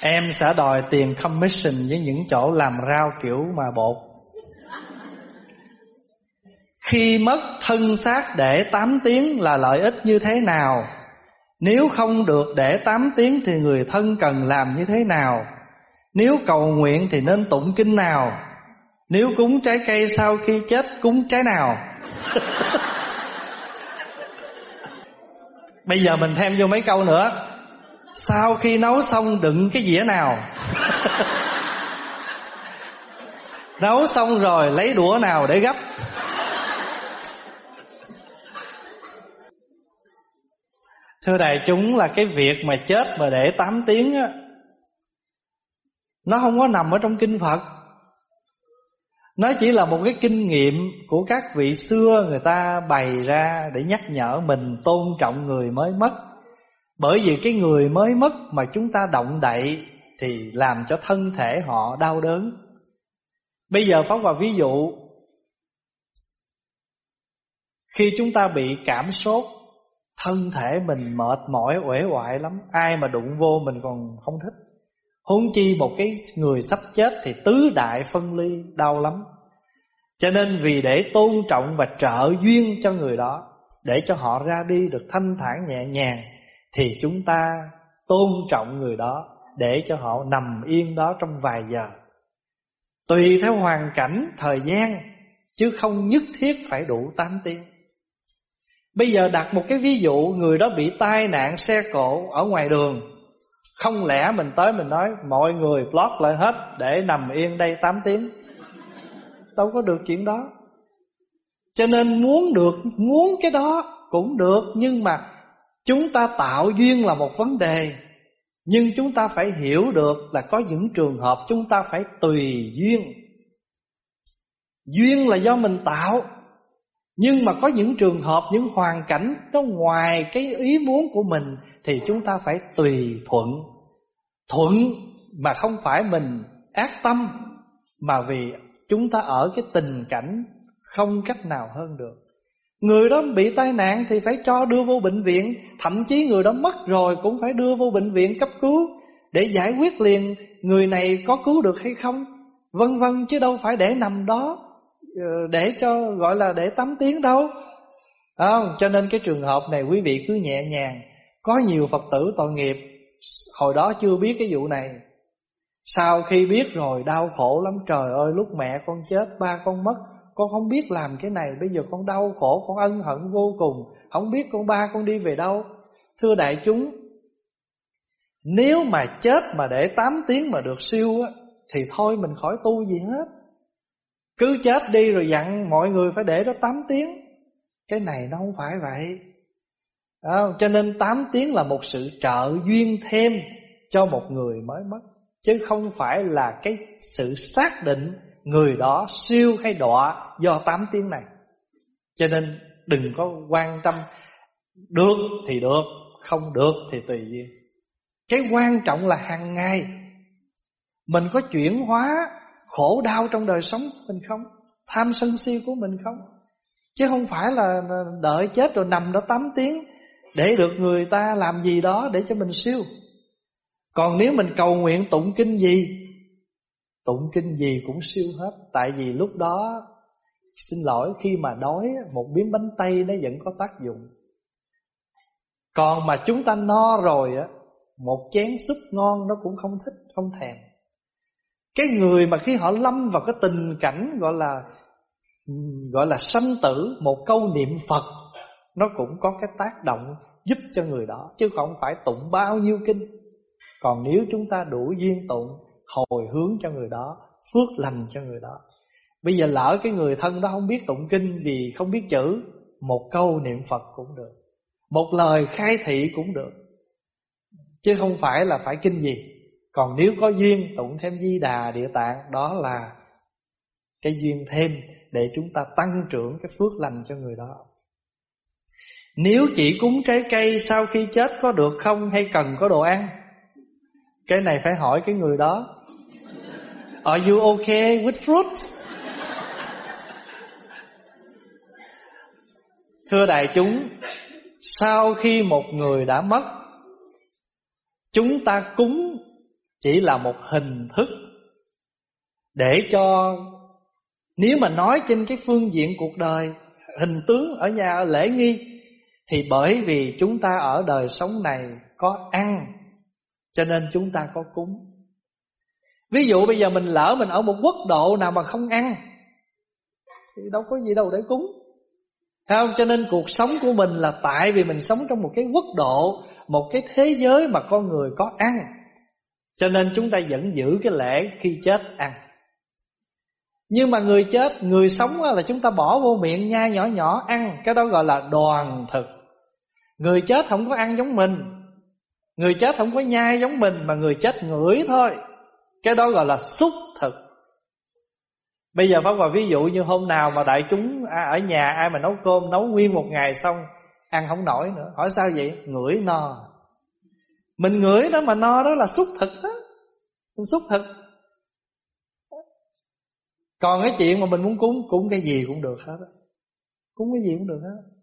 Em sẽ đòi tiền commission với những chỗ làm rau kiểu mà bột. Khi mất thân xác để 8 tiếng là lợi ích như thế nào? Nếu không được để 8 tiếng Thì người thân cần làm như thế nào? Nếu cầu nguyện thì nên tụng kinh nào? Nếu cúng trái cây sau khi chết, Cúng trái nào? Bây giờ mình thêm vô mấy câu nữa. Sau khi nấu xong đựng cái dĩa nào? Nấu xong rồi lấy đũa nào để gấp? Thưa đại chúng, là cái việc mà chết mà để 8 tiếng á nó không có nằm ở trong kinh Phật. Nó chỉ là một cái kinh nghiệm của các vị xưa người ta bày ra để nhắc nhở mình tôn trọng người mới mất. Bởi vì cái người mới mất mà chúng ta động đậy Thì làm cho thân thể họ đau đớn. Bây giờ phóng vào ví dụ. Khi chúng ta bị cảm sốt, Thân thể mình mệt mỏi uể oải lắm. Ai mà đụng vô mình còn không thích. Huống chi một cái người sắp chết Thì tứ đại phân ly đau lắm. Cho nên vì để tôn trọng và trợ duyên cho người đó Để cho họ ra đi được thanh thản nhẹ nhàng Thì chúng ta tôn trọng người đó Để cho họ nằm yên đó trong vài giờ. Tùy theo hoàn cảnh, thời gian Chứ không nhất thiết phải đủ 8 tiếng. Bây giờ đặt một cái ví dụ Người đó bị tai nạn xe cộ ở ngoài đường. Không lẽ mình tới mình nói Mọi người block lại hết Để nằm yên đây 8 tiếng. Đâu có được chuyện đó. Cho nên muốn được Muốn cái đó cũng được Nhưng mà chúng ta tạo duyên là một vấn đề. Nhưng chúng ta phải hiểu được Là có những trường hợp chúng ta phải tùy duyên. Duyên là do mình tạo. Nhưng mà có những trường hợp, những hoàn cảnh Nó ngoài cái ý muốn của mình thì chúng ta phải tùy thuận. Thuận mà không phải mình ác tâm, Mà vì chúng ta ở cái tình cảnh Không cách nào hơn được. Người đó bị tai nạn thì phải cho đưa vô bệnh viện, Thậm chí người đó mất rồi cũng phải đưa vô bệnh viện cấp cứu Để giải quyết liền người này có cứu được hay không. Vân vân, chứ đâu phải để nằm đó ờ, để cho, gọi là để tắm tiếng đâu. Không? Cho nên cái trường hợp này quý vị cứ nhẹ nhàng có nhiều Phật tử tội nghiệp. Hồi đó chưa biết cái vụ này. Sau khi biết rồi, đau khổ lắm. Trời ơi, lúc mẹ con chết, Ba con mất. Con không biết làm cái này. Bây giờ con đau khổ, Con ân hận vô cùng. Không biết con ba con đi về đâu. Thưa đại chúng, Nếu mà chết mà để 8 tiếng mà được siêu á, Thì thôi mình khỏi tu gì hết. Cứ chết đi rồi dặn mọi người phải để đó 8 tiếng. Cái này nó không phải vậy à, Cho nên 8 tiếng là một sự trợ duyên thêm Cho một người mới mất. Chứ không phải là cái sự xác định Người đó siêu hay đọa do 8 tiếng này. Cho nên đừng có quan tâm Được thì được Không được thì tùy duyên. Cái quan trọng là hàng ngày Mình có chuyển hóa khổ đau trong đời sống của mình không? Tham sân si của mình không? Chứ không phải là đợi chết rồi nằm đó 8 tiếng để được người ta làm gì đó để cho mình siêu. Còn nếu mình cầu nguyện tụng kinh gì, tụng kinh gì cũng siêu hết. Tại vì lúc đó, xin lỗi, khi mà đói, một miếng bánh tây nó vẫn có tác dụng. Còn mà chúng ta no rồi á, một chén súp ngon nó cũng không thích, không thèm. Cái người mà khi họ lâm vào cái tình cảnh gọi là gọi là sanh tử, một câu niệm Phật nó cũng có cái tác động giúp cho người đó chứ không phải tụng bao nhiêu kinh. Còn nếu chúng ta đủ duyên tụng hồi hướng cho người đó, phước lành cho người đó. Bây giờ lỡ cái người thân đó không biết tụng kinh vì không biết chữ, một câu niệm Phật cũng được. Một lời khai thị cũng được. Chứ không phải là phải kinh gì. Còn nếu có duyên tụng thêm di đà địa tạng Đó là cái duyên thêm Để chúng ta tăng trưởng cái phước lành cho người đó nếu chỉ cúng trái cây sau khi chết có được không Hay cần có đồ ăn Cái này phải hỏi cái người đó Are you okay with fruits? Thưa đại chúng, Sau khi một người đã mất, Chúng ta cúng chỉ là một hình thức để cho, nếu mà nói trên cái phương diện cuộc đời, hình tướng ở nhà ở lễ nghi thì bởi vì chúng ta ở đời sống này có ăn Cho nên chúng ta có cúng. Ví dụ bây giờ mình lỡ mình ở một quốc độ nào mà không ăn Thì đâu có gì đâu để cúng. Thấy không? Cho nên cuộc sống của mình là tại vì mình sống trong một cái quốc độ Một cái thế giới mà con người có ăn. Cho nên chúng ta vẫn giữ cái lễ khi chết ăn. Nhưng mà người chết, người sống là chúng ta bỏ vô miệng nhai nhỏ nhỏ ăn Cái đó gọi là đoàn thực. Người chết không có ăn giống mình Người chết không có nhai giống mình, Mà người chết ngửi thôi Cái đó gọi là xúc thực Bây giờ Pháp Hòa ví dụ như hôm nào mà đại chúng à, ở nhà ai mà nấu cơm, nấu nguyên một ngày xong, ăn không nổi nữa. Hỏi sao vậy? Ngửi no. Mình ngửi đó mà no đó là xúc thực đó. Mình xúc thực. Còn cái chuyện mà mình muốn cúng cúng cái gì cũng được hết. Cúng cái gì cũng được hết.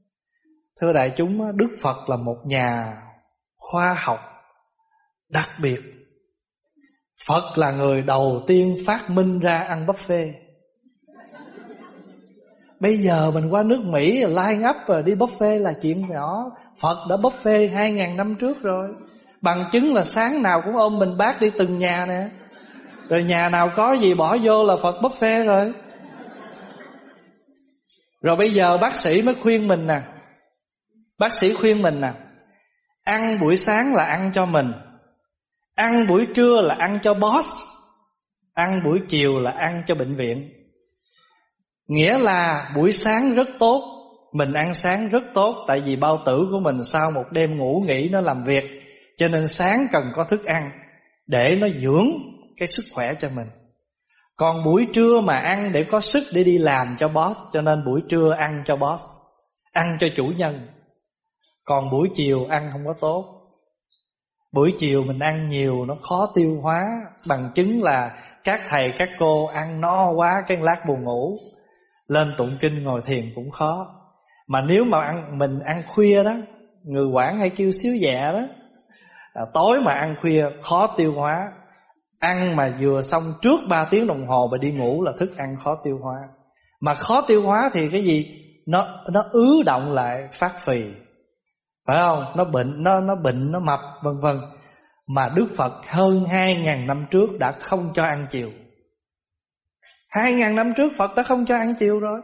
Thưa đại chúng, Đức Phật là một nhà khoa học đặc biệt. Phật là người đầu tiên phát minh ra ăn buffet. Bây giờ mình qua nước Mỹ line up rồi đi buffet là chuyện nhỏ Phật đã buffet hai ngàn năm trước rồi Bằng chứng là sáng nào cũng ôm mình bác đi từng nhà nè Rồi nhà nào có gì bỏ vô là Phật buffet rồi Rồi bây giờ bác sĩ mới khuyên mình nè Bác sĩ khuyên mình nè, Ăn buổi sáng là ăn cho mình, Ăn buổi trưa là ăn cho boss, Ăn buổi chiều là ăn cho bệnh viện. Nghĩa là buổi sáng rất tốt, Mình ăn sáng rất tốt, Tại vì bao tử của mình sau một đêm ngủ nghỉ nó làm việc, Cho nên sáng cần có thức ăn Để nó dưỡng cái sức khỏe cho mình. Còn buổi trưa mà ăn để có sức để đi làm cho boss, Cho nên buổi trưa ăn cho boss, Ăn cho chủ nhân. Còn buổi chiều ăn không có tốt. Buổi chiều mình ăn nhiều nó khó tiêu hóa Bằng chứng là các thầy các cô ăn no quá cái lát buồn ngủ. Lên tụng kinh ngồi thiền cũng khó. Mà nếu mà ăn mình ăn khuya đó người quản hay kêu xíu dạ đó à, tối mà ăn khuya khó tiêu hóa. Ăn mà vừa xong trước 3 tiếng đồng hồ mà đi ngủ là thức ăn khó tiêu hóa. Mà khó tiêu hóa thì cái gì? Nó nó ứ động lại phát phì phải không? Nó bệnh, nó nó bệnh, nó mập, vân vân. Mà Đức Phật hơn hai ngàn năm trước đã không cho ăn chiều. Hai ngàn năm trước Phật đã không cho ăn chiều rồi.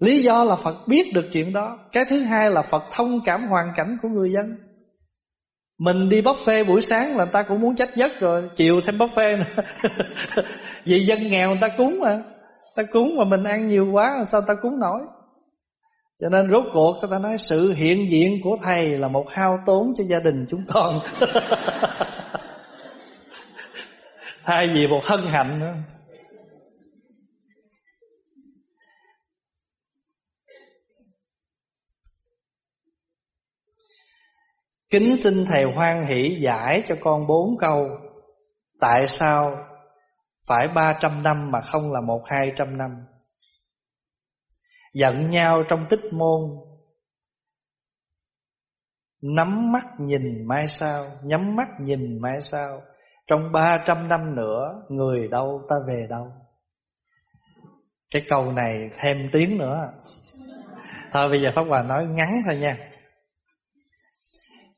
Lý do là Phật biết được chuyện đó. Cái thứ hai là Phật thông cảm hoàn cảnh của người dân. Mình đi buffet buổi sáng là người ta cũng muốn trách giấc rồi, Chiều thêm buffet nữa. Vì dân nghèo người ta cúng mà. Ta cúng mà mình ăn nhiều quá, Sao ta cúng nổi? Cho nên rốt cuộc người ta nói Sự hiện diện của Thầy là một hao tốn cho gia đình chúng con. Thay vì một hân hạnh nữa. Kính xin Thầy hoan hỷ giải cho con bốn câu, Tại sao phải ba trăm năm mà không là một hai trăm năm? Giận nhau trong tích môn. Nắm mắt nhìn mai sao Nhắm mắt nhìn mai sao Trong ba trăm năm nữa, Người đâu ta về đâu. Cái câu này thêm tiếng nữa. Thôi bây giờ Pháp Hòa nói ngắn thôi nha.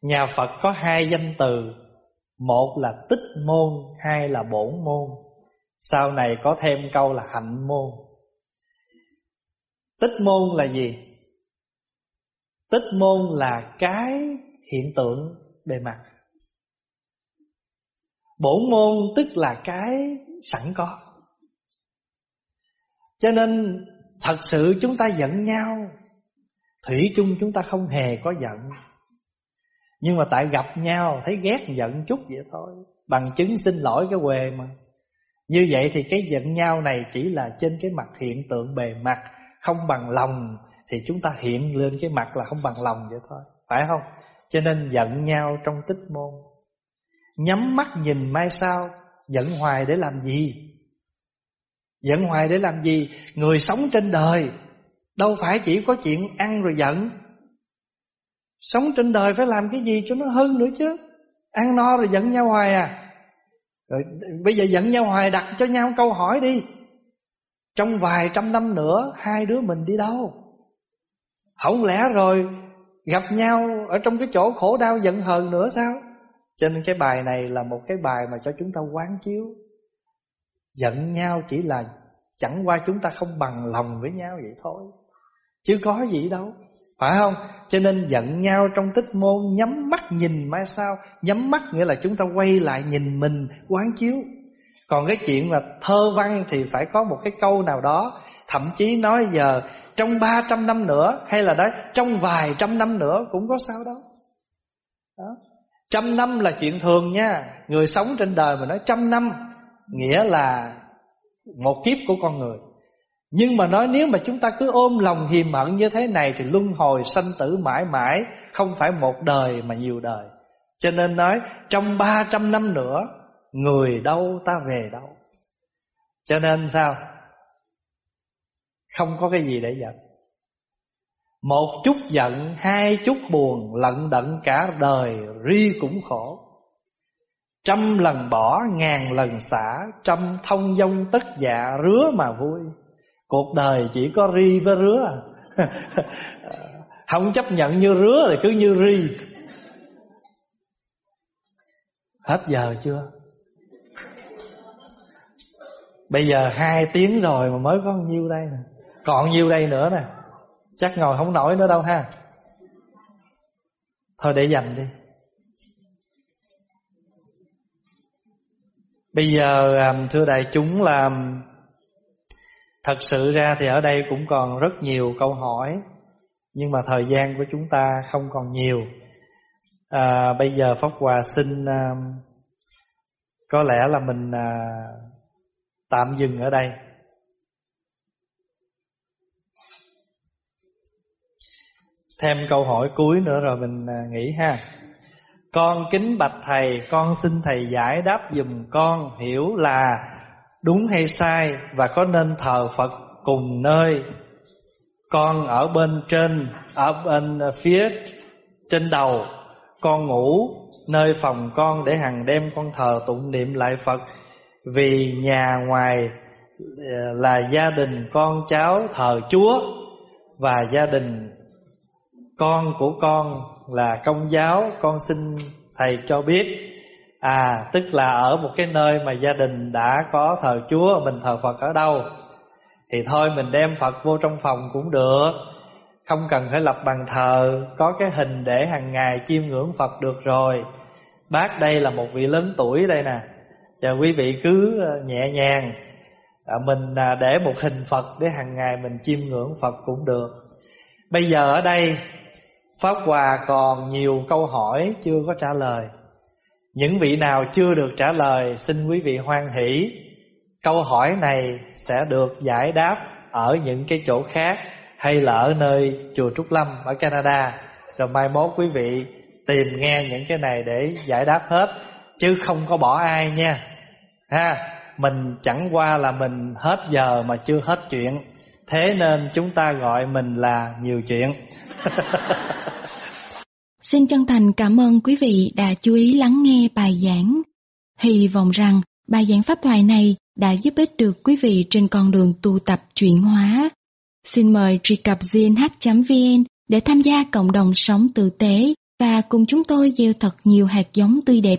Nhà Phật có hai danh từ. Một là tích môn, Hai là bổn môn. Sau này có thêm câu là hạnh môn. Tích môn là gì? Tích môn là cái hiện tượng bề mặt. Bổn môn tức là cái sẵn có. Cho nên, thật sự chúng ta giận nhau, Thủy chung chúng ta không hề có giận. Nhưng mà tại gặp nhau, Thấy ghét, giận chút vậy thôi. Bằng chứng xin lỗi cái quề mà. Như vậy thì cái giận nhau này Chỉ là trên cái mặt hiện tượng bề mặt. Không bằng lòng Thì chúng ta hiện lên cái mặt là không bằng lòng vậy thôi. Phải không? Cho nên giận nhau trong tích môn. Nhắm mắt nhìn mai sau, Giận hoài để làm gì? Giận hoài để làm gì? Người sống trên đời, Đâu phải chỉ có chuyện ăn rồi giận. Sống trên đời phải làm cái gì cho nó hơn nữa chứ? Ăn no rồi giận nhau hoài à. Rồi, bây giờ giận nhau hoài, đặt cho nhau câu hỏi đi. Trong vài trăm năm nữa, Hai đứa mình đi đâu? Không lẽ rồi Gặp nhau ở trong cái chỗ khổ đau giận hờn nữa sao? Cho nên cái bài này là một cái bài mà cho chúng ta quán chiếu. Giận nhau chỉ là chẳng qua chúng ta không bằng lòng với nhau vậy thôi. Chứ có gì đâu. Phải không? Cho nên giận nhau trong tích môn, Nhắm mắt nhìn mai sao Nhắm mắt nghĩa là chúng ta quay lại nhìn mình, Quán chiếu. Còn cái chuyện là thơ văn Thì phải có một cái câu nào đó, Thậm chí nói giờ Trong 300 năm nữa, Hay là đấy, trong vài trăm năm nữa Cũng có sao đâu đó. Trăm năm là chuyện thường nha. Người sống trên đời mà nói trăm năm, Nghĩa là Một kiếp của con người. Nhưng mà nói nếu mà chúng ta cứ ôm lòng hiềm hận như thế này Thì luân hồi sanh tử mãi mãi Không phải một đời mà nhiều đời. Cho nên nói trong 300 năm nữa Người đâu ta về đâu. Cho nên sao? Không có cái gì để giận. Một chút giận, Hai chút buồn, Lận đận cả đời, Ri cũng khổ. Trăm lần bỏ, ngàn lần xả, Trăm thông dông tất dạ rứa mà vui. Cuộc đời chỉ có ri với rứa. Không chấp nhận như rứa thì cứ như ri. Hết giờ chưa? Bây giờ hai tiếng rồi mà mới có nhiêu đây nè. Còn nhiêu đây nữa nè. Chắc ngồi không nổi nữa đâu ha. Thôi để dành đi. Bây giờ à, thưa đại chúng là à, Thật sự ra thì ở đây cũng còn rất nhiều câu hỏi Nhưng mà thời gian của chúng ta không còn nhiều. À, Bây giờ Pháp Hòa xin à, Có lẽ là mình à, tạm dừng ở đây. Thêm câu hỏi cuối nữa rồi mình nghĩ nghỉ ha. Con kính bạch thầy, Con xin thầy giải đáp dùm con Hiểu là đúng hay sai và có nên thờ Phật cùng nơi. Con ở bên trên, ở bên phía trên đầu. Con ngủ nơi phòng con để hàng đêm con thờ tụng niệm lại Phật vì nhà ngoài ờ, là gia đình con cháu thờ Chúa, và gia đình con của con là công giáo, con xin thầy cho biết. À tức là ở một cái nơi mà gia đình đã có thờ Chúa, Mình thờ Phật ở đâu, Thì thôi mình đem Phật vô trong phòng cũng được. Không cần phải lập bàn thờ, Có cái hình để hàng ngày chiêm ngưỡng Phật được rồi. Bác đây là một vị lớn tuổi đây nè. Và quý vị cứ ờ, nhẹ nhàng. À, Mình à, để một hình Phật để hàng ngày mình chiêm ngưỡng Phật cũng được. Bây giờ ở đây Pháp Hòa còn nhiều câu hỏi chưa có trả lời. Những vị nào chưa được trả lời Xin quý vị hoan hỷ. Câu hỏi này sẽ được giải đáp Ở những cái chỗ khác Hay là ở nơi chùa Trúc Lâm Ở Canada. Rồi mai mốt quý vị tìm nghe những cái này Để giải đáp hết. Chứ không có bỏ ai nha ha, Mình chẳng qua là mình hết giờ Mà chưa hết chuyện Thế nên chúng ta gọi mình là nhiều chuyện Xin chân thành cảm ơn quý vị đã chú ý lắng nghe bài giảng. Hy vọng rằng bài giảng pháp thoại này đã giúp ích được quý vị trên con đường tu tập chuyển hóa. Xin mời truy cập gnh.vn để tham gia cộng đồng sống tử tế và cùng chúng tôi gieo thật nhiều hạt giống tươi đẹp